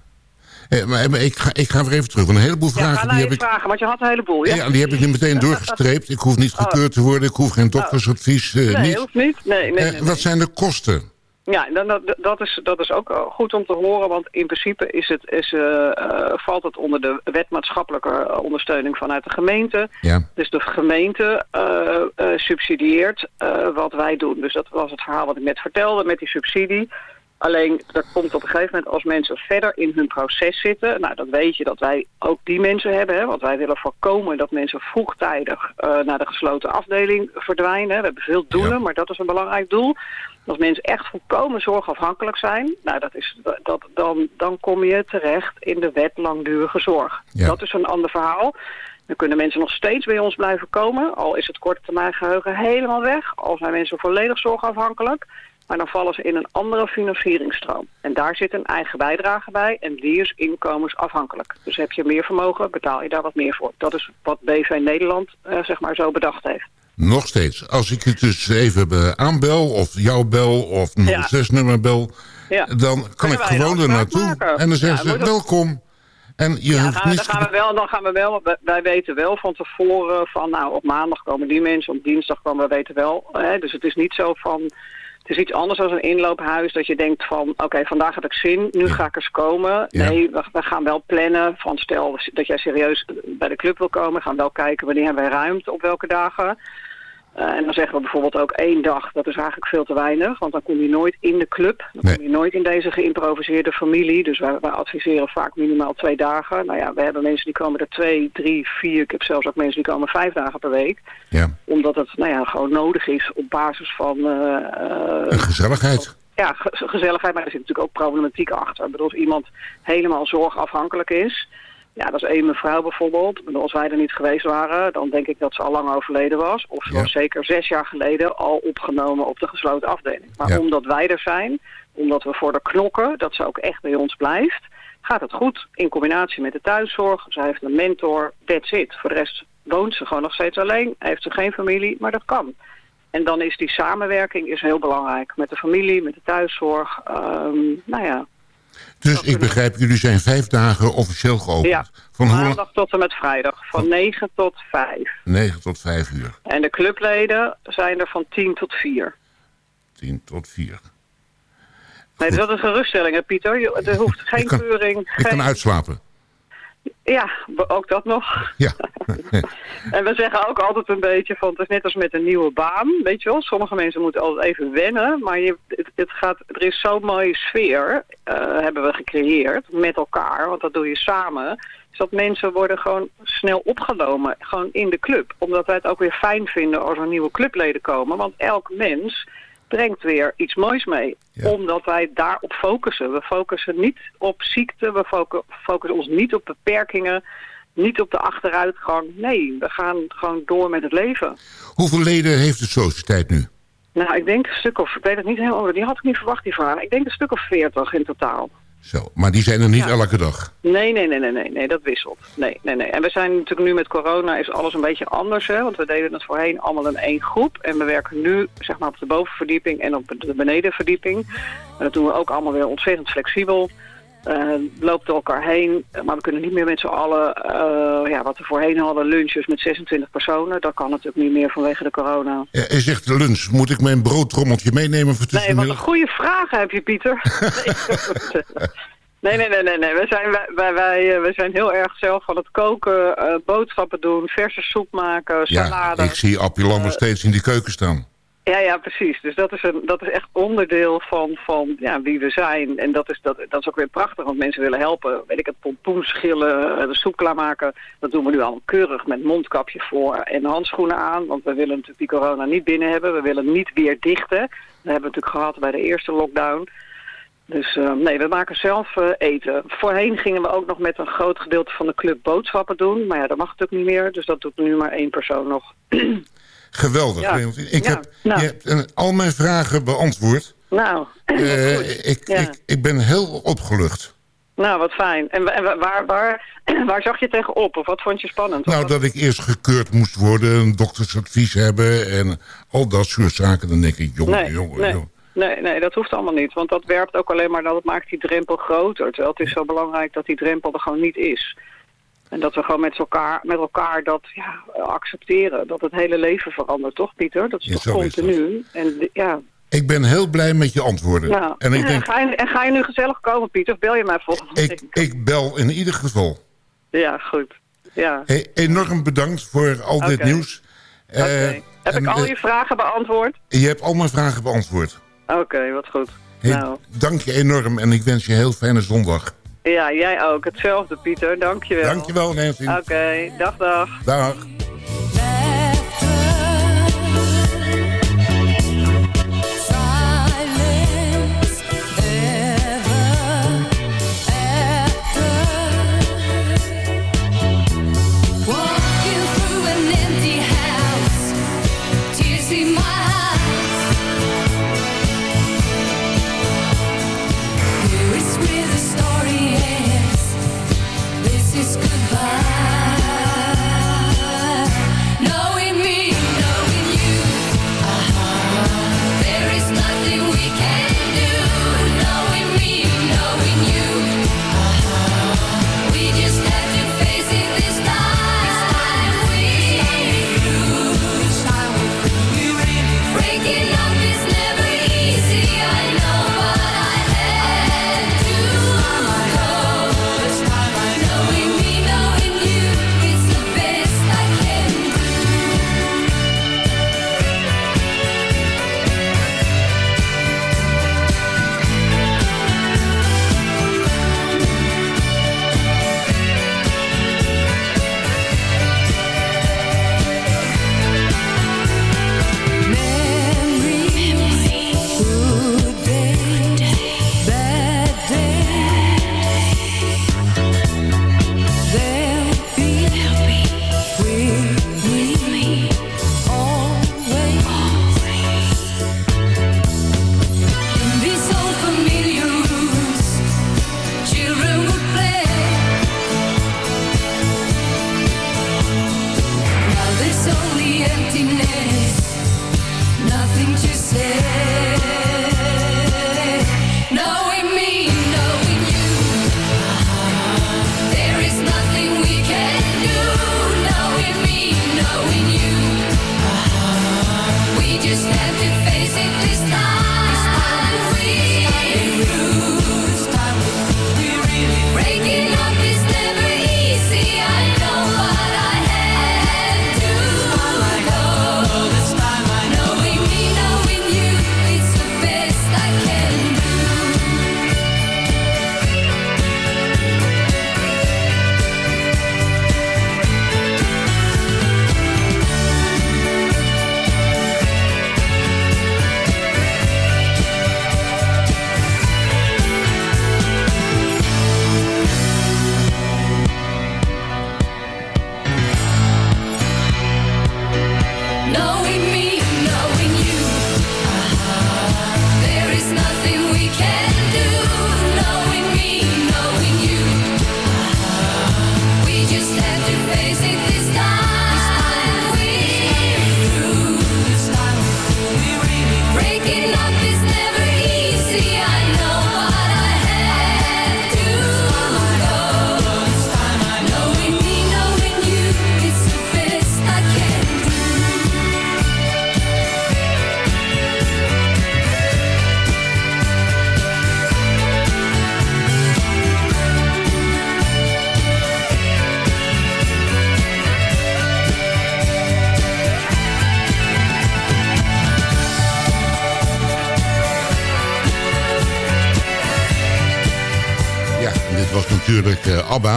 Eh, maar, maar ik, ga, ik ga weer even terug. Want een heleboel ja vragen ga die heb ik... vragen, want je had een heleboel, ja? Ja, die heb ik nu meteen doorgestreept. Ik hoef niet gekeurd te worden. Ik hoef geen doktersadvies. Oh. nee, niet. hoeft niet. Nee, nee, nee, wat zijn de kosten? Ja, dan, dat, dat, is, dat is ook goed om te horen, want in principe is het, is, eh, valt het onder de wet maatschappelijke eh, ondersteuning vanuit de gemeente. Ja. Dus de gemeente subsidieert wat wij doen. Dus dat was het verhaal wat ik net vertelde met die subsidie. Alleen, er komt op een gegeven moment als mensen verder in hun proces zitten... nou, dat weet je dat wij ook die mensen hebben. Hè, want wij willen voorkomen dat mensen vroegtijdig naar de gesloten afdeling verdwijnen. We hebben veel doelen, maar dat is een belangrijk doel. Als mensen echt volkomen zorgafhankelijk zijn... Nou, dat is, dat, dan, dan kom je terecht in de wet langdurige zorg. Ja. Dat is een ander verhaal. Dan kunnen mensen nog steeds bij ons blijven komen. Al is het korte termijn geheugen helemaal weg. Al zijn mensen volledig zorgafhankelijk. Maar dan vallen ze in een andere financieringstroom. En daar zit een eigen bijdrage bij. En die is inkomensafhankelijk. Dus heb je meer vermogen, betaal je daar wat meer voor. Dat is wat BV Nederland eh, zeg maar zo bedacht heeft. Nog steeds. Als ik het dus even aanbel of jou bel of 06-nummer bel... Ja. dan kan ik gewoon er naartoe. maken? En dan zeggen ze welkom. En je Ja, hoeft dan, niets dan gaan we wel, dan gaan we wel, wij- weten wel van tevoren van nou op maandag komen die mensen, op dinsdag komen we weten wel. Hè, dus het is niet zo van, het is iets anders dan een inloophuis dat je denkt van oké vandaag heb ik zin, nu ga ik eens komen. Ja. Nee, we, we gaan wel plannen van stel dat jij serieus bij de club wil komen, we gaan wel kijken wanneer hebben wij ruimte op welke dagen. Eh, en dan zeggen we bijvoorbeeld ook één dag, dat is eigenlijk veel te weinig. Want dan kom je nooit in de club. Dan kom je nooit in deze geïmproviseerde familie. Dus wij, wij adviseren vaak minimaal twee dagen. Nou ja, we hebben mensen die komen er twee, drie, vier. Ik heb zelfs ook mensen die komen vijf dagen per week. Ja. Omdat het nou ja, gewoon nodig is op basis van... eh, eh, Een gezelligheid. ja, ge- gezelligheid, maar er zit natuurlijk ook problematiek achter. Ik bedoel, als iemand helemaal zorgafhankelijk is... Ja, dat is één mevrouw bijvoorbeeld. Als wij er niet geweest waren, dan denk ik dat ze al lang overleden was. Of ze was zeker zes jaar geleden al opgenomen op de gesloten afdeling. Maar Ja. omdat wij er zijn, omdat we voor de knokken, dat ze ook echt bij ons blijft... gaat het goed in combinatie met de thuiszorg. Zij heeft een mentor, that's it. Voor de rest woont ze gewoon nog steeds alleen. Heeft ze geen familie, maar dat kan. En dan is die samenwerking is heel belangrijk. Met de familie, met de thuiszorg. Ehm, nou ja, Dus ik begrijp, jullie zijn vijf dagen officieel geopend. ja. Van hoe maandag tot en met vrijdag. Van 9 tot 5. 9 tot 5 uur. En de clubleden zijn er van 10 tot 4. 10 tot 4. Nee, dus dat is een geruststelling, hè, Pieter. Je- Er hoeft geen kan- keuring. Ik kan geen- uitslapen. Ja, ook dat nog. Ja. En we zeggen ook altijd een beetje van, het is net als met een nieuwe baan, weet je wel. Sommige mensen moeten altijd even wennen, maar je, het gaat, er is zo'n mooie sfeer, eh, hebben we gecreëerd, met elkaar, want dat doe je samen. Dus dat mensen worden gewoon snel opgenomen, gewoon in de club. Omdat wij het ook weer fijn vinden als er nieuwe clubleden komen, want elk mens brengt weer iets moois mee. Omdat wij daarop focussen. We focussen niet op ziekte, we focu- focussen ons niet op beperkingen, niet op de achteruitgang. Nee, we gaan gewoon door met het leven. Hoeveel leden heeft de sociëteit nu? Nou, ik denk een stuk of, ik weet het niet helemaal, die had ik niet verwacht die vraag. Ik denk een stuk of veertig in totaal. Zo, maar die zijn er niet Ja. elke dag. Nee, nee, nee, nee, nee, nee, dat wisselt. Nee, nee, nee. En we zijn natuurlijk nu met corona is alles een beetje anders, hè. Want we deden het voorheen allemaal in één groep. En we werken nu, zeg maar, op de bovenverdieping en op de benedenverdieping. En dat doen we ook allemaal weer ontzettend flexibel. Eh loopt door elkaar heen. Maar we kunnen niet meer met z'n allen, eh, ja, wat we voorheen hadden, lunches met 26 personen. Dat kan natuurlijk niet meer vanwege de corona. Hij zegt lunch, moet ik mijn broodtrommeltje meenemen voor Nee, wat een goede vraag heb je, Pieter. Nee, nee, nee, nee. nee. We, zijn, wij, wij, wij, eh, zijn heel erg zelf van het koken, eh, boodschappen doen, verse soep maken, Ja, salade. ik zie Appie Lammer Eh, steeds in die keuken staan. Ja, ja, precies. Dus dat is, een, dat is echt onderdeel van, van ja, wie we zijn. En dat is, dat, dat is ook weer prachtig, want mensen willen helpen. Weet ik het, pompoen schillen, eh, de soep klaarmaken. Dat doen we nu al keurig met mondkapje voor en handschoenen aan. Want we willen natuurlijk die corona niet binnen hebben. We willen niet weer dichten. Dat hebben we natuurlijk gehad bij de eerste lockdown. Dus eh, nee, we maken zelf eh, eten. Voorheen gingen we ook nog met een groot gedeelte van de club boodschappen doen. Maar ja, dat mag natuurlijk niet meer. Dus dat doet nu maar één persoon nog. Geweldig. Ja. Ik Ja, heb nou. je hebt, eh, al mijn vragen beantwoord. Nou, Eh, ik, Ja. ik, ik ben heel opgelucht. Nou, wat fijn. En, en wa- waar, waar, waar zag je tegenop? Of wat vond je spannend? Nou, dat ik eerst gekeurd moest worden, een doktersadvies hebben en al dat soort zaken. Dan denk ik, jongen, nee, jongen, nee, jongen. nee, nee, dat hoeft allemaal niet. Want dat werpt ook alleen maar, dat maakt die drempel groter. Terwijl het is zo belangrijk dat die drempel er gewoon niet is. En dat we gewoon met elkaar, met elkaar dat ja, accepteren. Dat het hele leven verandert, toch Pieter? Dat is Ja, toch is continu? En ja, Ik ben heel blij met je antwoorden. nou, en ik denk, ga, je, en ga je nu gezellig komen, Pieter? Of bel je mij volgende week? ik, ik bel in ieder geval. Ja, goed. Ja. Hey, enorm bedankt voor al dit nieuws. Eh, Heb en, ik al eh, je vragen beantwoord? je hebt al mijn vragen beantwoord. Oké, wat goed. Hey, Nou, Dank je enorm en ik wens je een heel fijne zondag. Ja, jij ook. Hetzelfde, Pieter. Dankjewel. Dankjewel, Nancy. Oké, dag, dag. Dag.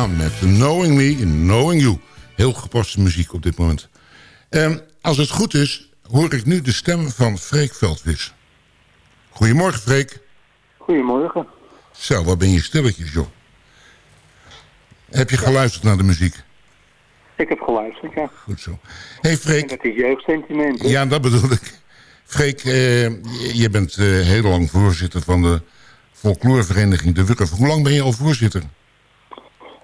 ABBA met Knowing Me, Knowing You. Heel gepaste muziek op dit moment. Ehm, als het goed is, hoor ik nu de stem van Freek Veldwis. Goedemorgen, Freek. Goedemorgen. Zo, wat ben je stilletjes, joh. Heb je geluisterd naar de muziek? Ik heb geluisterd, ja. Goed zo. hey, Freek. En dat is jeugdsentiment. hè? Ja, dat bedoel ik. Freek, eh, je- je bent eh, heel lang voorzitter van de folklorevereniging De Wurf. Hoe lang ben je al voorzitter?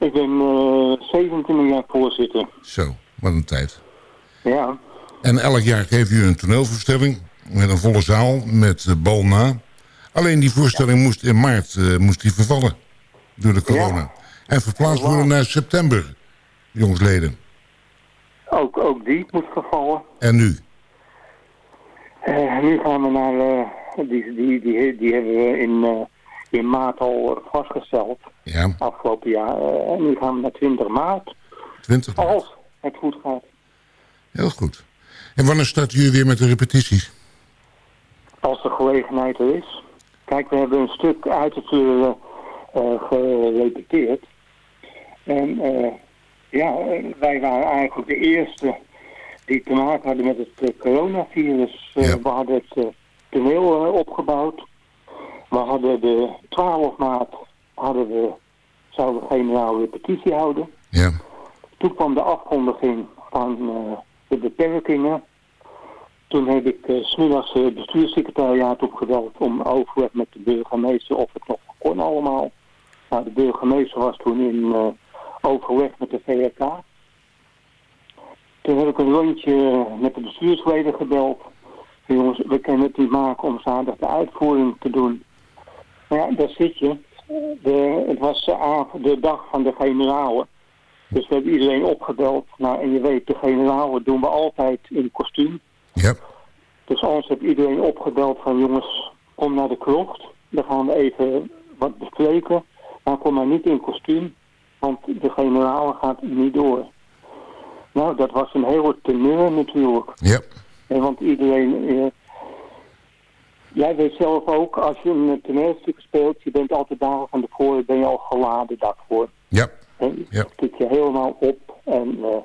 Ik ben eh 27 jaar voorzitter. Zo, wat een tijd. Ja. En elk jaar geef je een toneelvoorstelling met een volle zaal met eh, bal na. Alleen die voorstelling moest in maart eh, moest die vervallen door de corona. En verplaatst worden naar september, jongsleden. Ook, ook die moet vervallen. En nu? Eh, nu gaan we naar... eh, die, die, die, die hebben we in, eh, in maart al eh, vastgesteld. Ja. Afgelopen jaar. Eh, en nu gaan we naar 20 maart. 20 Als het goed gaat. Heel goed. En wanneer starten jullie weer met de repetities? Als de gelegenheid er is. Kijk, we hebben een stuk uit het uh, gerepeteerd. En eh, ja, eh, wij waren eigenlijk de eerste die te maken hadden met het eh, coronavirus. Eh, We hadden het eh, toneel eh, opgebouwd. We hadden de 12 maart hadden we, zouden we generaal repetitie houden. Ja. Toen kwam de afkondiging van eh, de beperkingen. Toen heb ik uh, smiddags het bestuurssecretariaat opgebeld om overleg met de burgemeester of het nog kon allemaal. Nou, de burgemeester was toen in eh, overleg met de VRK. Toen heb ik een rondje met de bestuursleden gebeld. Jongens, we kunnen het niet maken om zaterdag de uitvoering te doen. Ja, daar zit je. De, het was de, avond, de dag van de generalen. Dus we hebben iedereen opgebeld. Nou, en je weet, de generalen doen we altijd in kostuum. Ja. Dus ons heeft iedereen opgebeld van jongens, kom naar de krocht. Dan gaan we even wat bespreken. Maar kom maar niet in kostuum, want de generalen gaat niet door. Nou, dat was een hele teneur natuurlijk. Ja. En want iedereen... jij weet zelf ook, als je een toneelstuk speelt, je bent altijd dagen van tevoren, ben je al geladen daarvoor. Ja. En Ja. zit je helemaal op. En, eh,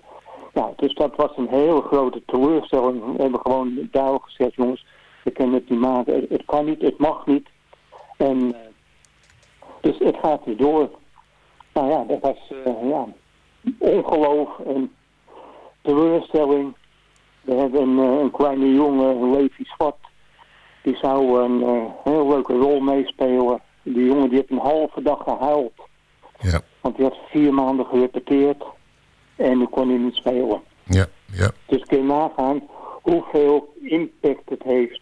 ja, dus dat was een hele grote teleurstelling. We hebben gewoon duidelijk gezegd, jongens, we kunnen het niet maken. Het, het kan niet, het mag niet. En eh, dus het gaat niet door. Nou ja, dat was eh, ja, ongeloof en teleurstelling. We hebben een, een kleine jongen, Levi Swart. Die zou een eh, heel leuke rol meespelen. Die jongen die heeft een halve dag gehuild. Ja. Want die had vier maanden gerepeteerd. En nu kon hij niet spelen. Ja, ja. Dus kun je nagaan hoeveel impact het heeft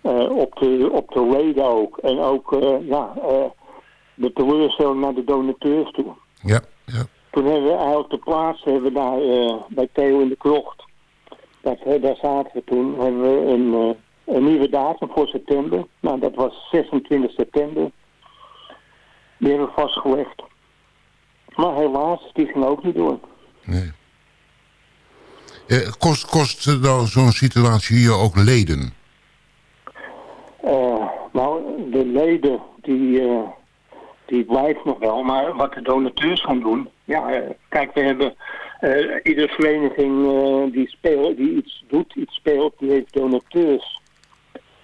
eh, op, de, op de leden ook. En ook eh, ja, de teleurstelling naar de donateurs toe. Ja, ja. Toen hebben we eigenlijk de plaats hebben we daar bij Theo in de Krocht. Dat, daar zaten we toen. Hebben we een, een nieuwe datum voor september. Nou, dat was 26 september. Die hebben we vastgelegd. Maar helaas, die ging ook niet door. Nee. Eh, kost kost zo'n situatie hier ook leden? Eh, nou, de leden die, eh, die blijven nog wel, maar wat de donateurs gaan doen. Ja, eh, kijk, we hebben iedere vereniging die, speelt, die iets doet, iets speelt, die heeft donateurs.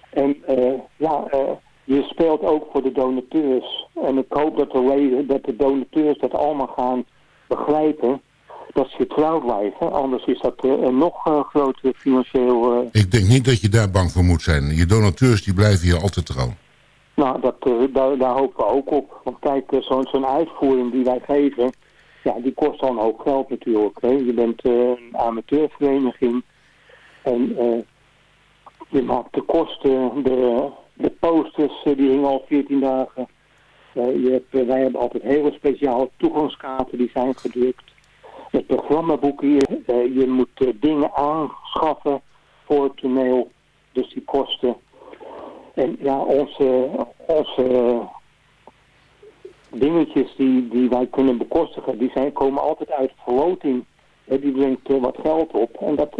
En eh, ja, eh, je speelt ook voor de donateurs. En ik hoop dat de dat de donateurs dat allemaal gaan begrijpen. Dat ze trouw blijven, anders is dat eh, een nog grotere financieel Ik denk niet dat je daar bang voor moet zijn. Je donateurs die blijven hier altijd trouw. Nou, dat, daar, daar hopen we ook op. Want kijk, zo'n zo'n uitvoering die wij geven, ja, die kost dan ook geld natuurlijk. Hè. Je bent een amateurvereniging en eh, je maakt de kosten, de, de posters, eh, die hingen al 14 dagen. Eh, je hebt, eh, wij hebben altijd hele speciale toegangskaarten die zijn gedrukt. Het programmaboek hier, eh, je moet dingen aanschaffen voor het toneel, dus die kosten. En ja, onze, onze dingetjes die, die wij kunnen bekostigen, die zijn, komen altijd uit verloting. Die brengt wat geld op. En dat,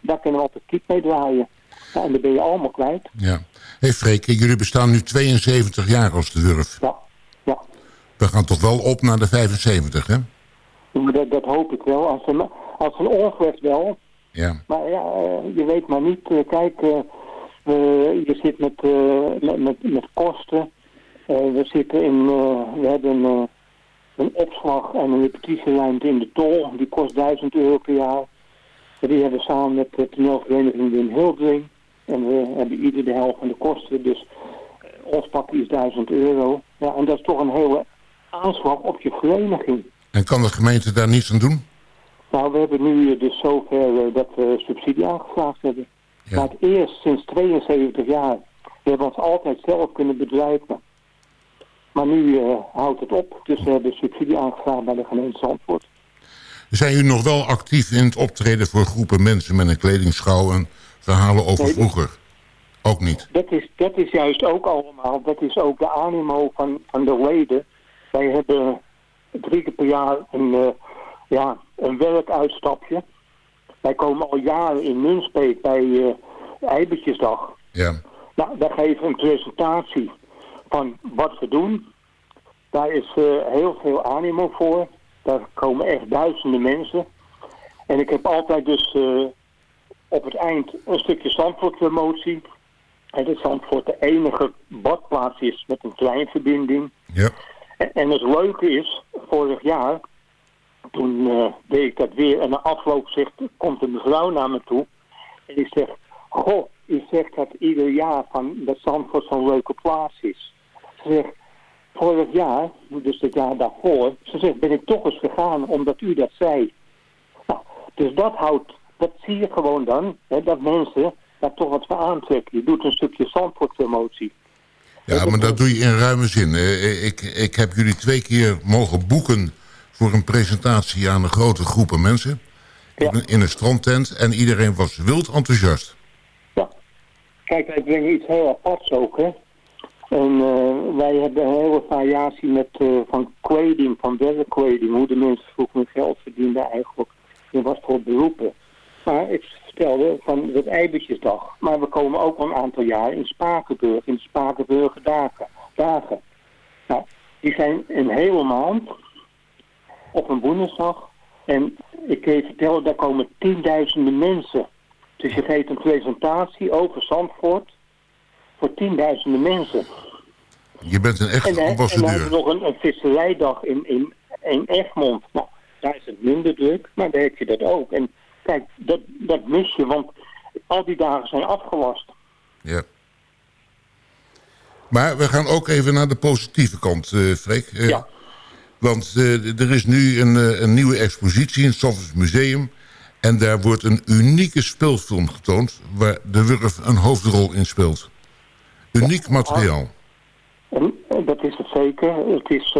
daar kunnen we altijd kiep mee draaien. Ja, en dan ben je allemaal kwijt. Ja. Hé hey Freek, jullie bestaan nu 72 jaar als de Wurf. Ja, ja. We gaan toch wel op naar de 75, hè? Dat, dat hoop ik wel. Als een, als een wel. Ja. Maar ja, eh, je weet maar niet. eh, kijk, eh, je zit met, met, met, kosten. We zitten in, we hebben een opslag en een repetitieruimte in de tol. Die kost 1000 euro per jaar. Die hebben we samen met de toneelvereniging in Hildering. En we hebben ieder de helft van de kosten. Dus eh, ons pakje is 1000 euro. Ja, en dat is toch een hele aanslag op je vereniging. En kan de gemeente daar niets aan doen? Nou, we hebben nu dus zover eh, dat we subsidie aangevraagd hebben. Maar het eerst sinds 72 jaar. We hebben ons altijd zelf kunnen bedrijven. Maar nu eh, houdt het op. Dus we hebben subsidie aangevraagd bij de gemeente Zandvoort. Zijn jullie nog wel actief in het optreden voor groepen mensen met een kledingschouw en verhalen over Nee, vroeger? Ook niet. Dat is, dat is juist ook allemaal, dat is ook de animo van, van de leden. Wij hebben drie keer per jaar een, eh, ja, een werkuitstapje. Wij komen al jaren in Nunspeet bij uh, Eibertjesdag. Ja. Nou, daar geven we een presentatie van wat we doen. Daar is eh, heel veel animo voor. Daar komen echt duizenden mensen. En ik heb altijd dus op het eind een stukje Zandvoort-promotie. En dat Zandvoort de enige badplaats is met een treinverbinding. Ja. En, en het leuke is, vorig jaar, toen eh, deed ik dat weer. En na afloop zegt, komt een mevrouw naar me toe. En ik zeg, goh, u zegt dat ieder jaar van dat Zandvoort zo'n leuke plaats is. Ze zegt, vorig jaar, dus het jaar daarvoor, ze zegt, ben ik toch eens gegaan omdat u dat zei. Nou, dus dat houdt, dat zie je gewoon dan, hè, dat mensen daar toch wat voor aantrekken. Je doet een stukje Zandvoort-promotie. Ja, maar dat doe je in ruime zin. Ik, ik heb jullie twee keer mogen boeken voor een presentatie aan een grote groepen mensen. In, in een strandtent en iedereen was wild enthousiast. Kijk, wij brengen iets heel aparts ook, hè. En eh, wij hebben een hele variatie met, eh, van kleding, van werkkleding, hoe de mensen vroeger hun geld verdienden eigenlijk. In wat voor beroepen. Maar ik vertelde van het Eibertjesdag. Maar we komen ook al een aantal jaar in Spakenburg, in de Spakenburger dagen. dagen. Nou, die zijn een hele maand op een woensdag. En ik kan je vertellen, daar komen tienduizenden mensen. Dus je geeft een presentatie over Zandvoort voor tienduizenden mensen. Je bent een echte En, eh, en dan hebben ambassadeur. we nog een, een visserijdag in, in, in Egmond. Nou, daar is het minder druk, maar daar heb je dat ook. En kijk, dat, dat mis je, want al die dagen zijn afgelast. Ja. Maar we gaan ook even naar de positieve kant, eh Freek. Eh, Want eh, er is nu een, een nieuwe expositie in het Zandvoorts Museum. En daar wordt een unieke speelfilm getoond... waar de Wurf een hoofdrol in speelt. Uniek materiaal. En, dat is het zeker. Het is,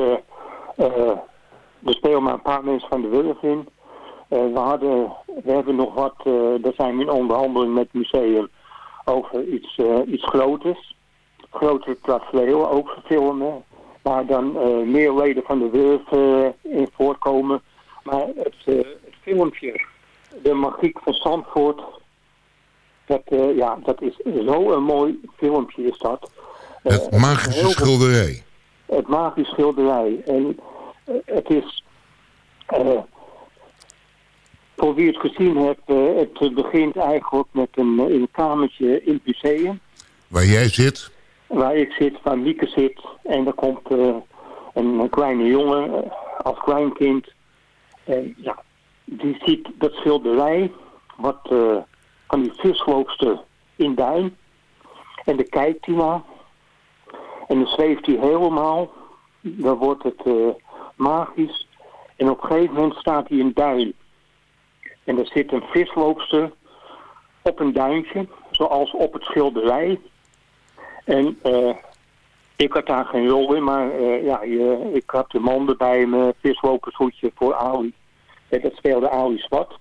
er spelen maar een paar mensen van de Wurf in. Eh, we, hadden, we hebben nog wat, eh, daar zijn we in onderhandeling met het museum over iets, eh, iets groters. Grotere tafereel ook verfilmen. Waar dan eh, meer leden van de eh, in voorkomen. Maar het, eh, het filmpje, de magiek van Zandvoort, dat, eh, ja, dat is zo'n mooi filmpje is dat. Eh, Het magische schilderij. het magisch schilderij. En eh, het is, eh, voor wie het gezien heeft, eh, het begint eigenlijk met een, eh, een kamertje in het museum. Waar jij zit. Waar ik zit, waar Mieke zit. En er komt eh, een, kleine jongen als kleinkind. En ja, die ziet dat schilderij, wat eh, van die visloopster in Duin. En daar kijkt hij naar. En dan zweeft hij helemaal. Dan wordt het magisch. En op een gegeven moment staat hij in Duin. En er zit een visloopster op een duintje, zoals op het schilderij. En eh, ik had daar geen rol in, maar eh, ja, je, ik had de man erbij me, vislopershoedje voor Ali. En dat speelde Ali Zwart.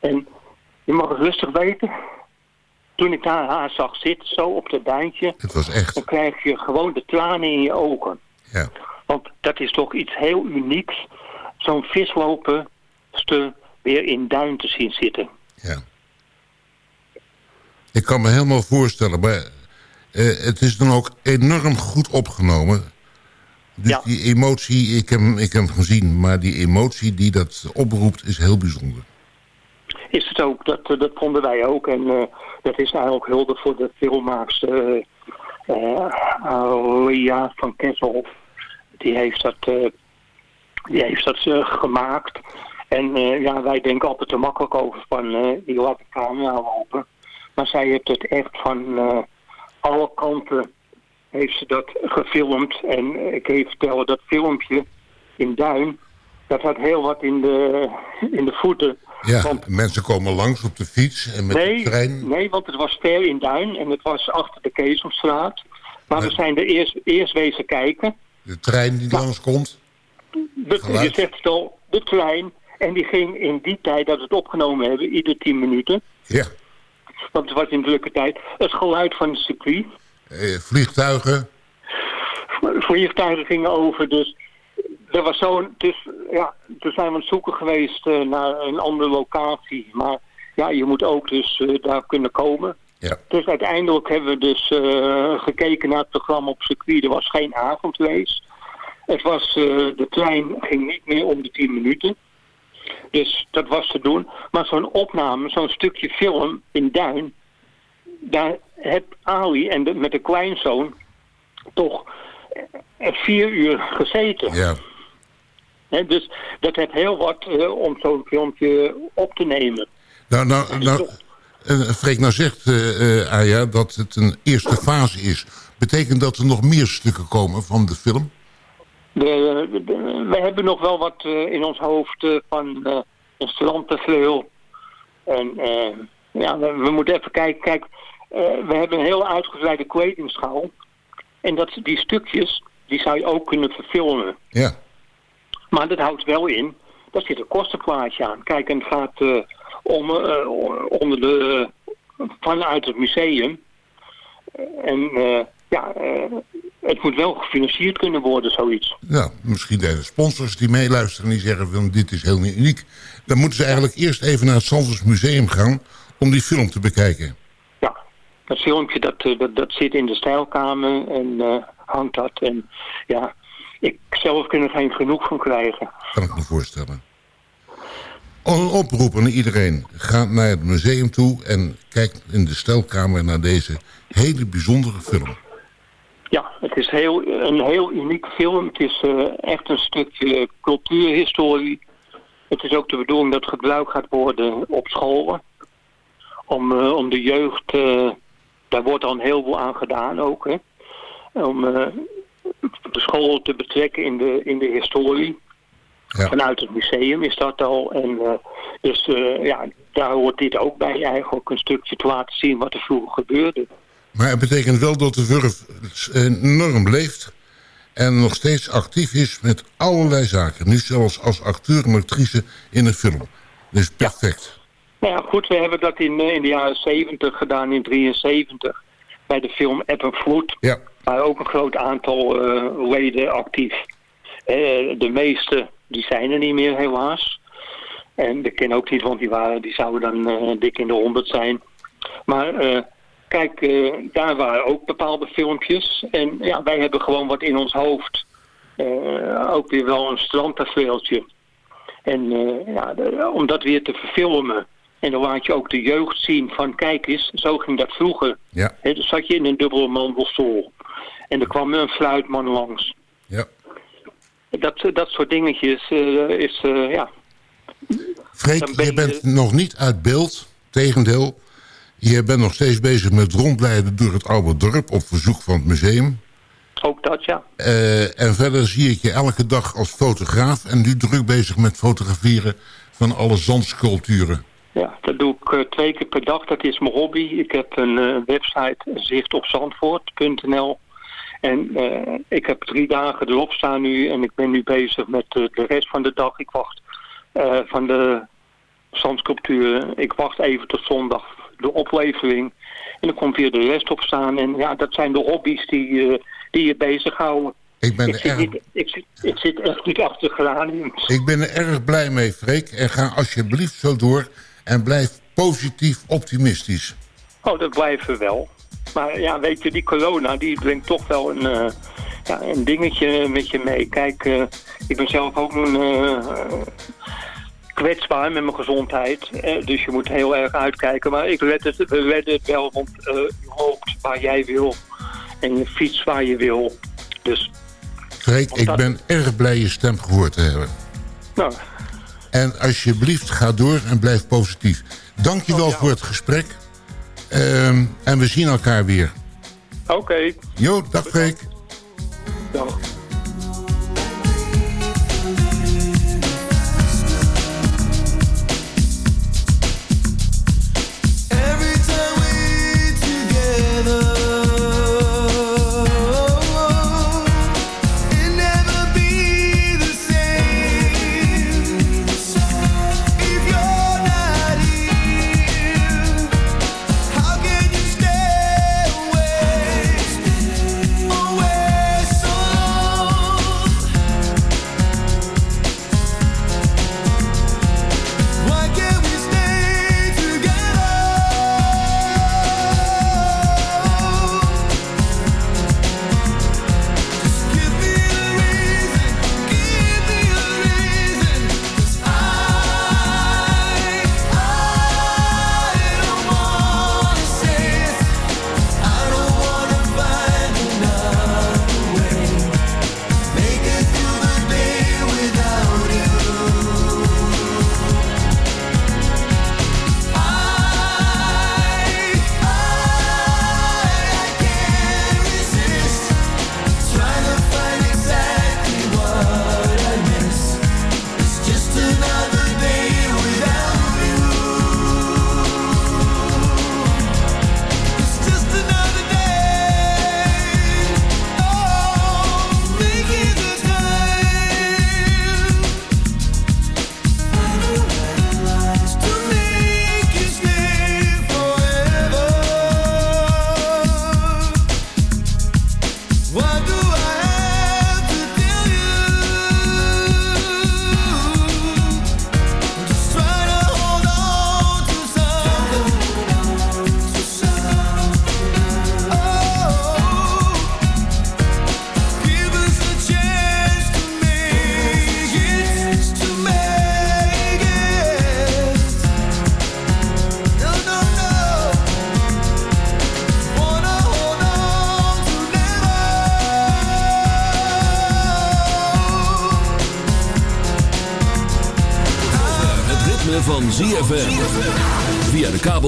En je mag het rustig weten. Toen ik daar haar zag zitten, zo op dat duintje, Het was echt. dan krijg je gewoon de tranen in je ogen. Ja. Want dat is toch iets heel unieks. Zo'n visloperste weer in duin te zien zitten. Ja. Ik kan me helemaal voorstellen, maar eh, het is dan ook enorm goed opgenomen. Dus Ja. die emotie, ik heb, hem- ik heb hem gezien, maar die emotie die dat oproept is heel bijzonder. is het ook. Dat, dat vonden wij ook. En eh, dat is eigenlijk hulde voor de filmmaakster Alia van Kessel. Die heeft dat, die heeft dat gemaakt. En eh, ja, wij denken altijd te makkelijk over van eh die laat de camera lopen. Maar zij heeft het echt van eh, alle kanten heeft ze dat gefilmd. En ik kan je vertellen, dat filmpje in Duin, dat had heel wat in de, in de voeten. Ja, Want- mensen komen langs op de fiets en met nee, de trein. nee, want het was ver in Duin en het was achter de Keesomstraat. Maar we zijn er eerst, eerst wezen kijken. De trein die langskomt. De, Geluid. je zegt het al, de trein. En die ging in die tijd dat we het opgenomen hebben, ieder tien minuten. Ja, Want het was in drukke tijd. Het geluid van het circuit. eh, vliegtuigen. Vliegtuigen gingen over, dus er was zo'n... Dus, ja, toen zijn we aan het zoeken geweest eh, naar een andere locatie. Maar ja, je moet ook dus eh, daar kunnen komen. Ja. Dus uiteindelijk hebben we dus gekeken naar het programma op circuit. Er was geen avondrace. Het was, de trein ging niet meer om de 10 minuten. Dus dat was te doen. Maar zo'n opname, zo'n stukje film in Duin... daar heb Ali en de, met de kleinzoon toch vier uur gezeten. Ja. Dus dat heeft heel wat eh, om zo'n filmpje op te nemen. Nou, nou, nou eh, Freek, nou zegt eh, Aya dat het een eerste fase is. Betekent dat er nog meer stukken komen van de film? De, de- we hebben nog wel wat eh, in ons hoofd eh, van eh een strandtafel. En eh, ja, we, we moeten even kijken. Kijk, we hebben een heel uitgebreide kwetingschaal. En dat, die stukjes, die zou je ook kunnen verfilmen. Ja. Maar dat houdt wel in, daar zit een kostenplaatje aan. Kijk, en het gaat om, onder de, vanuit het museum. En eh, ja, eh, het moet wel gefinancierd kunnen worden, zoiets. Nou, misschien zijn er sponsors die meeluisteren en die zeggen van dit is heel uniek. Dan moeten ze eigenlijk eerst even naar het Zandvoors Museum gaan om die film te bekijken. Dat filmpje dat, eh, dat, dat zit in de stijlkamer en eh, hangt dat. En ja, ik zelf kan er geen genoeg van krijgen. Kan ik me voorstellen. Een oproep aan iedereen. Ga naar het museum toe en kijk in de stelkamer naar deze hele bijzondere film. Ja, het is heel, een heel uniek film. Het is eh, echt een stukje cultuurhistorie. Het is ook de bedoeling dat het gebruikt gaat worden op scholen. Om, eh, om de jeugd, eh, daar wordt al een heleboel aan gedaan ook. Hè? Om de school te betrekken in de, in de historie. Vanuit het museum is dat al. En, dus ja, daar hoort dit ook bij eigenlijk een stukje te laten zien wat er vroeger gebeurde. Maar het betekent wel dat de Wurf enorm leeft en nog steeds actief is met allerlei zaken. Nu zelfs als acteur en actrice in een film. Dus perfect. Nou ja, goed, we hebben dat in, eh, in de jaren 70 gedaan, in 73. Bij de film App en Vloed. Ja. Waar ook een groot aantal eh, leden actief. Eh, de meeste, die zijn er niet meer helaas. En ik ken ook niet, want die, waren, die zouden dan eh, dik in de honderd zijn. Maar eh, kijk, eh, daar waren ook bepaalde filmpjes. En ja, wij hebben gewoon wat in ons hoofd. Eh, ook weer wel een strandtafereeltje. En eh, ja, om dat weer te verfilmen. En dan laat je ook de jeugd zien van kijk eens, zo ging dat vroeger. Ja. Dan zat je in een dubbele mandelstoel. En er kwam een fluitman langs. Ja. Dat, dat soort dingetjes is, ja... Freek, je- bent nog niet uit beeld. Tegendeel, je bent nog steeds bezig met rondleiden door het oude dorp op verzoek van het museum. Ook dat, ja. Eh, en verder zie ik je elke dag als fotograaf en nu druk bezig met fotograferen van alle zandsculpturen. Ja, dat doe ik eh, twee keer per dag. Dat is mijn hobby. Ik heb een eh, website zichtopzandvoort.nl. En ik heb drie dagen erop staan nu. En ik ben nu bezig met de rest van de dag. Ik wacht van de zandsculpturen. Ik wacht even tot zondag de oplevering. En dan komt weer de rest op staan. En ja, dat zijn de hobby's die, eh, die je bezighouden. Ik ben, Ik er zit, erg, niet, ik, zit, ik zit echt niet achter geraniums. ik ben er erg blij mee, Freek. En ga alsjeblieft zo door en blijf positief optimistisch. Oh, dat blijven we wel. Maar ja, weet je, die corona die brengt toch wel een, eh, ja, een dingetje met je mee. Kijk, eh, ik ben zelf ook een, kwetsbaar met mijn gezondheid. eh, dus je moet heel erg uitkijken. Maar ik red het, we redden het wel, want eh, je loopt waar jij wil. En je fiets waar je wil. Dus, ik ben erg blij je stem gehoord te hebben. nou, En alsjeblieft, ga door en blijf positief. Dank je wel voor het gesprek. Ehm, en we zien elkaar weer. oké. Jo, dag Freek. Dag.